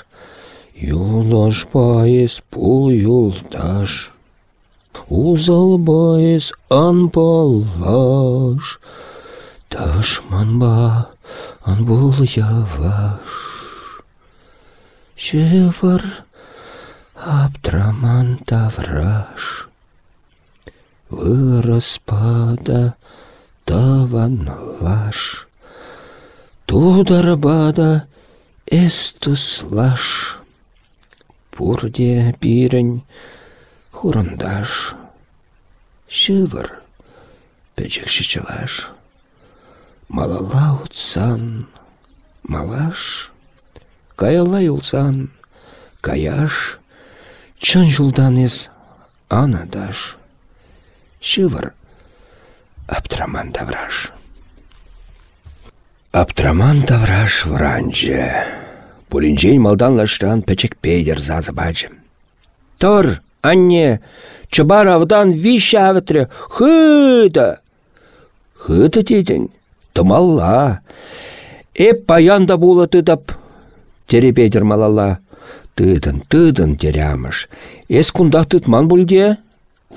Юлаш пайыз пул юлдаш. Узал байыз анпалаш, Ташман ба анбул яваш. Шевыр аптраман тавраш, Выраспада таванлаш. Тударбада эстуслаш. Пурде пирень хурандаш. Шывыр печекші чаваш. Малала малаш, каяла каяш, чын жулданес анадаш. Шывыр аптраман тавраш. Аптраман тавраш вранже. Пулинчен малданлаштан печек пейдер зазы бачы. Тор, анне, чыбар авдан виш авітре, хыда. Хыда дедін, тымалла. Эп паянда була тыдап, тере пейдер малалла. Тыдын, тыдын терямыш. Эс кундах тытман бульде?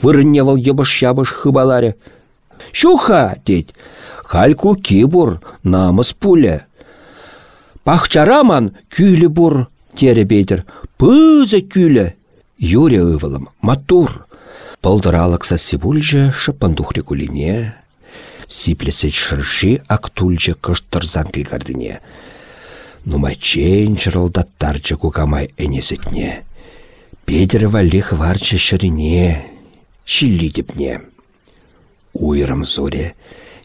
Вырынне вал ебыш-ябыш хыбаларе. Шуха, дед, хальку кибур, намыс пуля. Пахчараман күлі бур, тере бейдір. Пызы күлі. Юре ывылым, матур. Пылдыралықса сибульжы шыпандухре кулине. Сиплесе шырши актульжы кыштырзан кілгардыне. Нумачен чырылдаттарчы кукамай әнесетне. Педер валих варчы шырине, шилли депне. Уйрым зоре,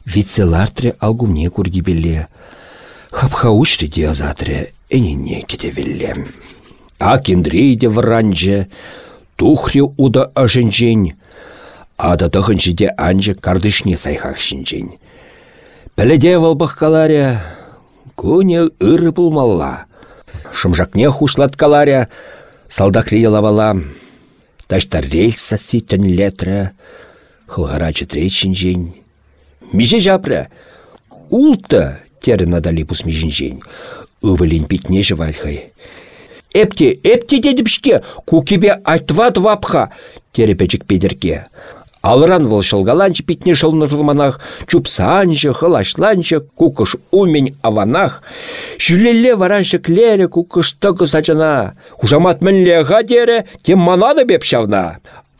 вицелартре алгумне кургибелле. Хапхаушри диазатре әнене кетевелле. А кендрейде вранже, тухре уда ажынжен, ада тұхыншыде анжы кардышне сайхақ шинжен. Пәледе валбақ көне ыр пулмалла. Шымжакне хушлаткаларя, салдақри лавала. Таштар рельса ситін летра, хылғара чытречін Меже жапря, улта тері надали пусмежін жен. Өвілін питне жывайхай. Эпте, эпте дедіпшке, кукебе айтват вапха, терепечік педерке. Алыран вăл шылгаланчы питне шылны жылманах, чупсанчы, хылашланчы, кукыш умень аванах, жүлелле варанчы клере кукыш тăкы сачына. Хужамат мінле тере, тем манады беп.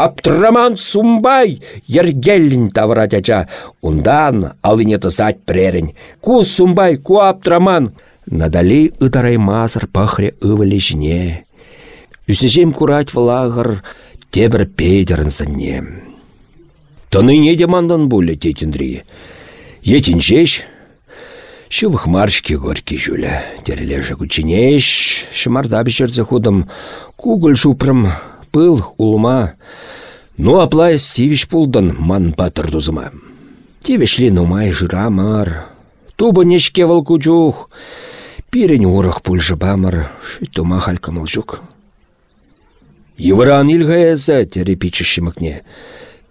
Аптраман сумбай, ергеллин тавратяча. Ундан алыне тызать прерень. Ку сумбай, ку аптраман. Надали ыдарай мазыр пахре ывылі жіне. Үсіжем курать влагыр, тебір пейдерін зінне. Тыны де мандан буле тетіндірі. Етін жеш, Шывых маршки горьки жүлі. Терележі күчінеш, шымарда бішерзі худым, кугыл шупрым, пыл, улма. Ну аплай стивиш пулдан ман батыр дузыма. Тивешлі нумай жырамар. Тубы нешке вал кучух. Пирен урах пульжы бамар, шүттума халькамыл жүк. Евран илгаяза терепичі шымыкне.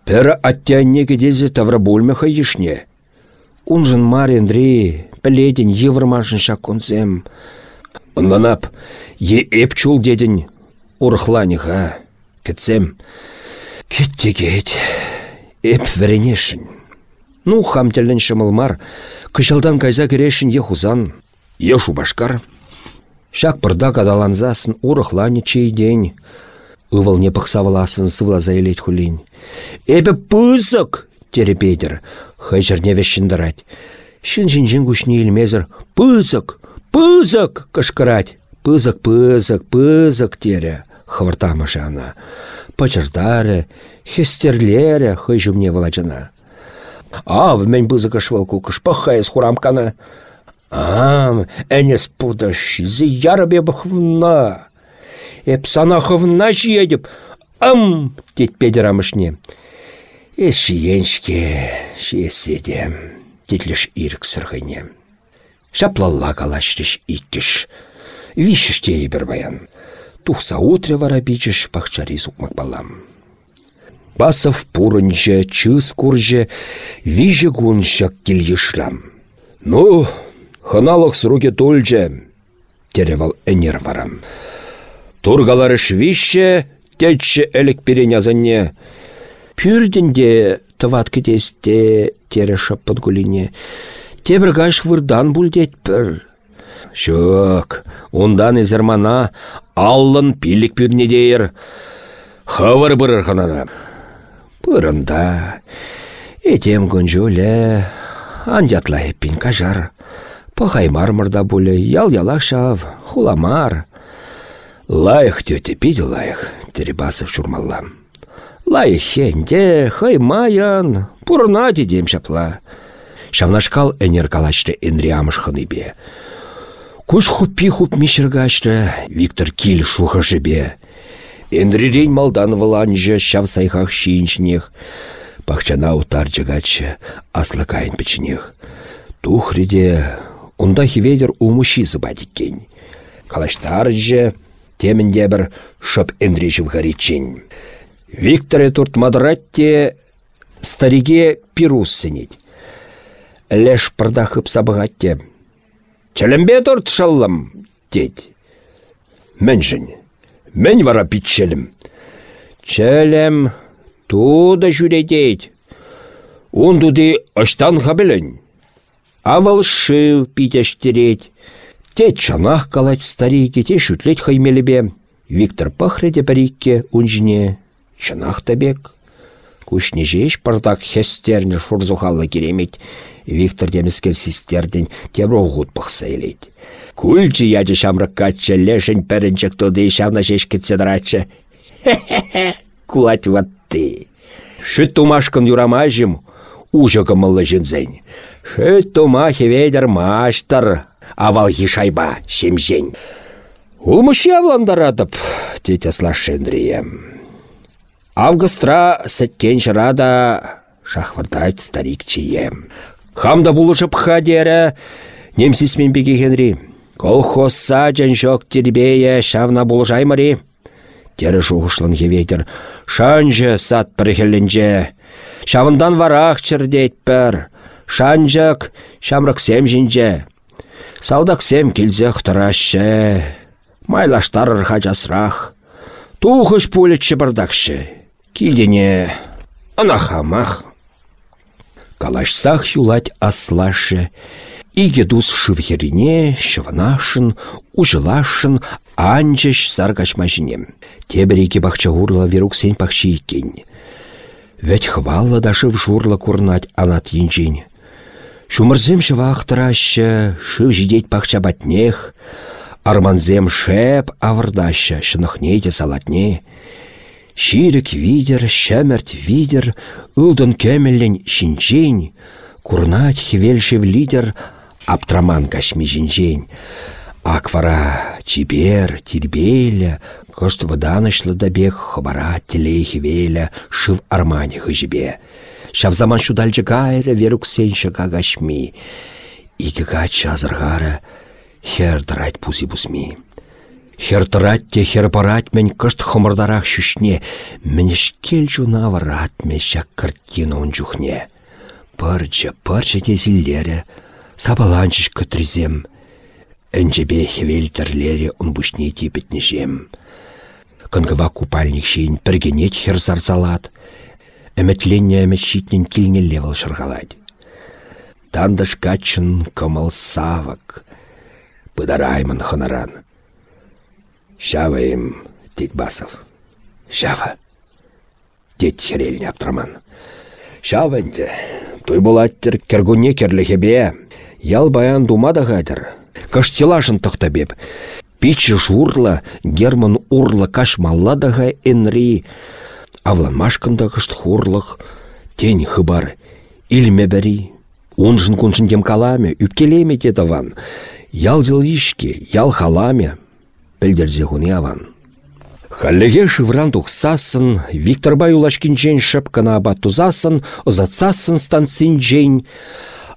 Пәрі аттянне кедезе тавра бөлмеха ешне. Унжын Марі Андрей, піледен еврмашын шак консем. Онланап, е эп чул дедін. Кетсем, кетте кет, эп веренешін. Ну, хамтелін шымылмар, кышылдан кайза керешін е хузан, е шубашкар. Шак пырда кадаланзасын урыхлани чей день. Ывыл не пықсавыласын сывла заелет хулин. Эбі пызык, терепейдір, хайжырне вешшіндірать. Шын жин күшіне илмезір, пызык, пызык, кышкырать. Пызык, пызык, пызык тере, хывыртамышы ана. Пачырдары, хестерлері хай жүмне. А, мен пызык ашвал кукыш, пахайыз хурамканы. Ам, әнес пудаш, зи ярабе бахвна. Эп санахывна жиедіп, ам, дед педерамышне. Эші еншке, шеседе, детліш ирк сырғыне. Шаплалла калашрыш иккіш. Вишіште ебір баян. Тухса утре вара бичіш пахчари сукмак балам. Басов пурынче, чыз курже, виже гуншак килйышлам. Ну, хыналық сруге тульже, теревал энер варам. Тургалары швище, тетче әлік перенязанне. Пюрденде тыват кетесте тере шаппын кулине. Тебір гаш вырдан бүлдет пір. Шок, ондан изермана аллын пилік пюрне дейір. Хавар бұрыр ханана. Бұрында. Этем күнжулі. Андятла еппин кажар. Пахаймар мырда бұлі, ял-ялақ шав, хуламар. Лайық тете пиді лайық, Теребасов шурмаллам. Лайық хенде, хаймаян, пұрна дедем шапла. Шавнашкал энер калашты энри амышхыны бе. Куш хуппи хуп мишергашты, Виктор кил шуха жібе. Энрирен малдан валанжы шав сайхах шинчнех. Пахчана утар аслы кайын пічінех. Тухриде, онда хиведер умуши зыбадиккен. Калаштар же, темінде бір шып энрежі вгаричен. Викторе турт мадратте стариге пирус сенет. Леш пырдахып сабығатте. Чәлімбе турт шаллам, дед. Мен жын, мен вара питчелім. Чәлім, туда жүредейд. Ундуды аштан хабелін. Авал шив питештереть. Те чанах калать старейке, те шутлеть хаймелебе. Виктор пахреде парикке унжіне. Чанах табек. Кушне жеш пардак хестерне шурзухалла керемет. Виктор демескер систерден тебро ғуд пықса елейді. Кульчі яджы качча, лешін пәрінчік туды шавна жеш кетседрачы. Хе-хе-хе, кулать вот ты. Шыт тумашкан юрамажым, ужы кымыллы жінзен. Шыт тума хеведер маштар, авал шайба, шемжен. Улмышы авландарадып, тетя слашендріем. Августра сәткен жырада шахвардать старик чием. Хамда булышып хадері, немсісмен беге Генри. Колхозса жан жок тербея шавна булжаймари. Тері жуғышлын хеветер. Шанжы сат бірхелінже. Шавындан варақ чырдетпір. Шанжық шамрық сем жинже. Салдақ сем келзек тұрашы. Майлаштар ырға жасрақ. Тухыш пулетші бардақшы. Килдене анахамах. Калашсах юлать аслашы. Иге дус шывхерине, шывнашын, ужылашын, анчыш саргашмашынем. Тебіреке бақча урла веруксен пақши иккен. Вәт хвалла да шыв журла курнать анат енжен. Шумырзем шывақтырашы, шыв жидеть пақча батнех, арманзем шеп авырдашы, шынықнейде салатне. Ширік видер, шәмәрт видер, ылдын кәмеллен шинчен, курнать хевелшев лидер, аптраман кашми жинжен. Аквара чибер, тирбеля, кошт выданышлы дабег хабара телей хевеля, шыв армани хыжибе. Шав заман шудальчы гайры верук сенші гагашми. Игі гач азырғары хер пуси бусми. Хер те хер парать мен кышт хымырдарах шүшне, мінішкел жуна варат мен шак картина он жухне. Пырчы, пырчы тезіллері, сабаланчыш күтрізем. Әнжебе хевелтерлері он бушне тепетнешем. Кынгыва купальник шейін піргенет хер зарзалат, әмәтленне әмәт шитнен килне левел шырғалад. Тандыш качын кымыл савак, пыдараймын хынаран. Шава им, дед Басов. Шава. Дед хереліне аптраман. Шава инде. Той болаттыр кергуне керлехебе. Ял баян думада гадыр. Каштелашын тұқтабеп. Пичі журла, герман урла кашмалла дага энри. Авлан машкында кышт хурлық. Тень хыбар. Илме бәри. Унжын куншын тем каламе, үпкелеме тетаван. Ял жыл ишке, ял халаме. Пілдерзе хуны аван. Халлеге шывран тухсасын, Виктор Бай улашкинчен тузасын, озатсасын станцин джейн.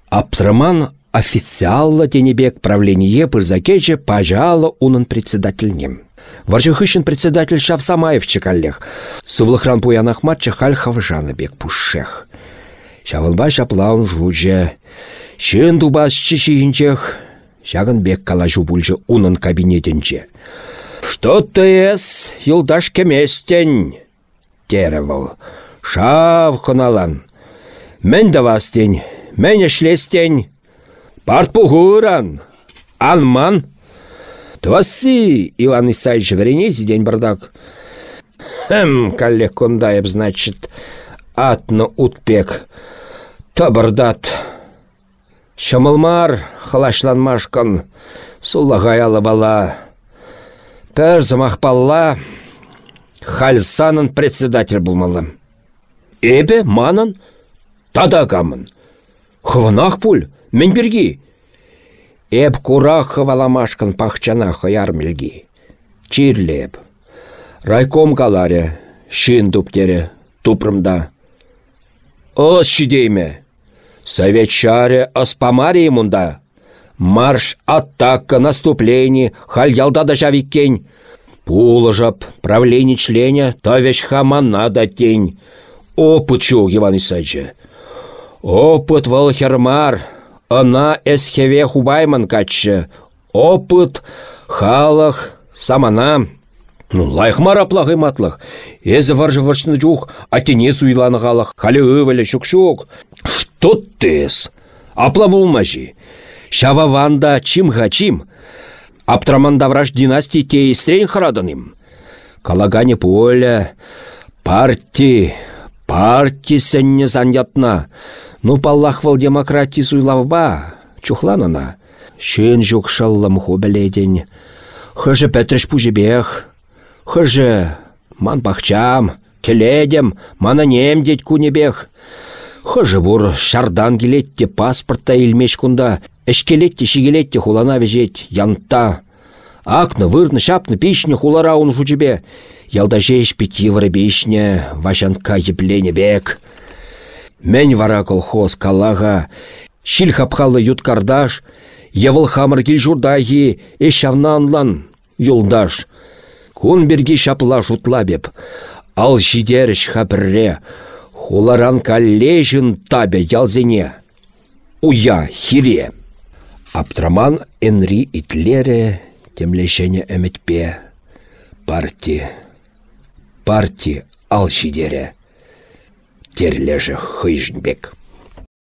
Аптраман официалла тенебек правление пырзакече пажала унын председательнем. Варжыхышын председатель Шав Самаев чекаллех. Сывлыхран пуянах матча халь хавжаны бек пушех. Шавылба шаплаун жуже. Шын дубас. Шагын бек калажу бульжы унын кабинетінче. Что ты эс, юлдаш кеместен? Теревал. Шав хоналан. Мен да вас день, мен эшлестен. Парт пугуран. Анман. Твасы, Иван Исаевич, веренези день бардак. Хм, коллег Кондаев, значит, атны утпек. Табырдат. Шамылмар, халашланмашкан, суллагаялы бала. Пәр замах балла, хальсанын председатель булмалы. Эбе, манын, тада камын. Хывынақ пуль, мен берги. Эб курах хываламашкан пахчана хояр мелги. Чирлеп. Райком каларе, шин туптере, тупрымда. Ос шидейме. Советчаре аспамари мунда. Марш, атака, наступление, халь ялда да жавиккень. Пулыжап, правление членя, тавящ хамана да тень. Опыт чу, Иван Исаевич. Опыт валхермар, она эсхеве хубайман качы. Опыт халах самана. Ну, лайхмар аплағы матлық. Эзі варжы варшыны жух, атене суйланы қалақ, халі өвілі шук-шук. Что тес? Апла болмажи. Шава ванда чим-ха чим. Аптраманда враж династии те истрень харадыным. Калагане поля, парти, парти сенне занятна. Ну, паллах вал демократии суйлавба, чухланына. Шен жук шаллам хубеледень. Хыжы пәтріш пужебех. Хыжы, ман бахчам, келедем, мана немдеть кунебех. Хыжы бур шардан келетте паспортта илмеш кунда, эшкелетте шигелетте хулана вежет, янта. Акны, вырны, шапны, пишне хулара он жучебе. Ялда жеш пяти бишне, вашанка еплене бек. Мен вара колхоз каллага, шил хапхалы юткардаш, хамыр кил журдайы, эшавнанлан юлдаш. Кун берге шапла жутла беп. Ал жидеріш хапірре. Хуларан каллежін табе ялзене. Уя хире. Аптраман Энри итлере темлешене әмітпе. Парти. Парти ал шидере. Терлежі.